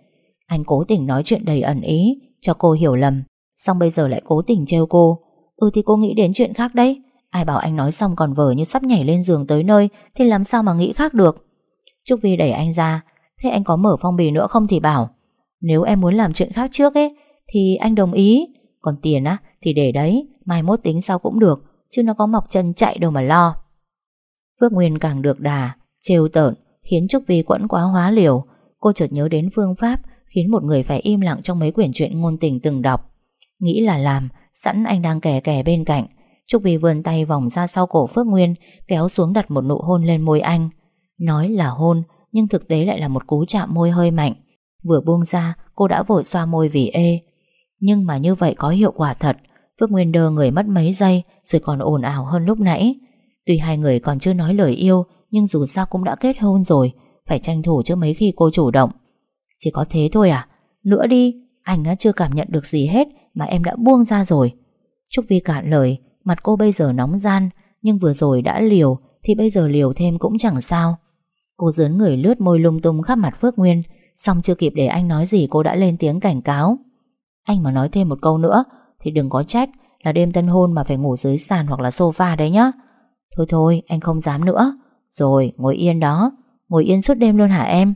Anh cố tình nói chuyện đầy ẩn ý Cho cô hiểu lầm. Xong bây giờ lại cố tình trêu cô. Ừ thì cô nghĩ đến chuyện khác đấy. Ai bảo anh nói xong còn vờ như sắp nhảy lên giường tới nơi, Thì làm sao mà nghĩ khác được? Trúc Vi đẩy anh ra. Thế anh có mở phong bì nữa không thì bảo, Nếu em muốn làm chuyện khác trước ấy, Thì anh đồng ý. Còn tiền á, thì để đấy, Mai mốt tính sau cũng được, Chứ nó có mọc chân chạy đâu mà lo. Phước Nguyên càng được đà, Trêu tợn, khiến Trúc Vi quẫn quá hóa liều. Cô chợt nhớ đến phương pháp Khiến một người phải im lặng trong mấy quyển truyện ngôn tình từng đọc. Nghĩ là làm, Sẵn anh đang kè kè bên cạnh Trúc Vi vươn tay vòng ra sau cổ Phước Nguyên, Kéo xuống đặt một nụ hôn lên môi anh. Nói là hôn, Nhưng thực tế lại là một cú chạm môi hơi mạnh. Vừa buông ra, cô đã vội xoa môi vì ê. Nhưng mà như vậy có hiệu quả thật. Phước Nguyên đơ người mất mấy giây, Rồi còn ồn ào hơn lúc nãy. Tuy hai người còn chưa nói lời yêu, Nhưng dù sao cũng đã kết hôn rồi, Phải tranh thủ chứ mấy khi cô chủ động. Chỉ có thế thôi à? Nữa đi, Anh chưa cảm nhận được gì hết Mà em đã buông ra rồi. Trúc Vi cạn lời Mặt cô bây giờ nóng gian, Nhưng vừa rồi đã liều, Thì bây giờ liều thêm cũng chẳng sao. Cô dướn người lướt môi lung tung khắp mặt Phước Nguyên, Xong chưa kịp để anh nói gì cô đã lên tiếng cảnh cáo. Anh mà nói thêm một câu nữa, Thì đừng có trách là đêm tân hôn mà phải ngủ dưới sàn hoặc là sofa đấy nhá. Thôi thôi, anh không dám nữa. Rồi, ngồi yên đó. Ngồi yên suốt đêm luôn hả em?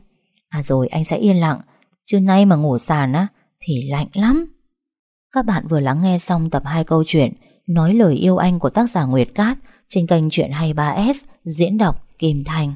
À rồi, anh sẽ yên lặng. Chứ nay mà ngủ sàn á, Thì lạnh lắm. Các bạn vừa lắng nghe xong tập 2 câu chuyện Nói lời yêu anh của tác giả Nguyệt Cát Trên kênh Chuyện 23S Diễn đọc Kim Thành.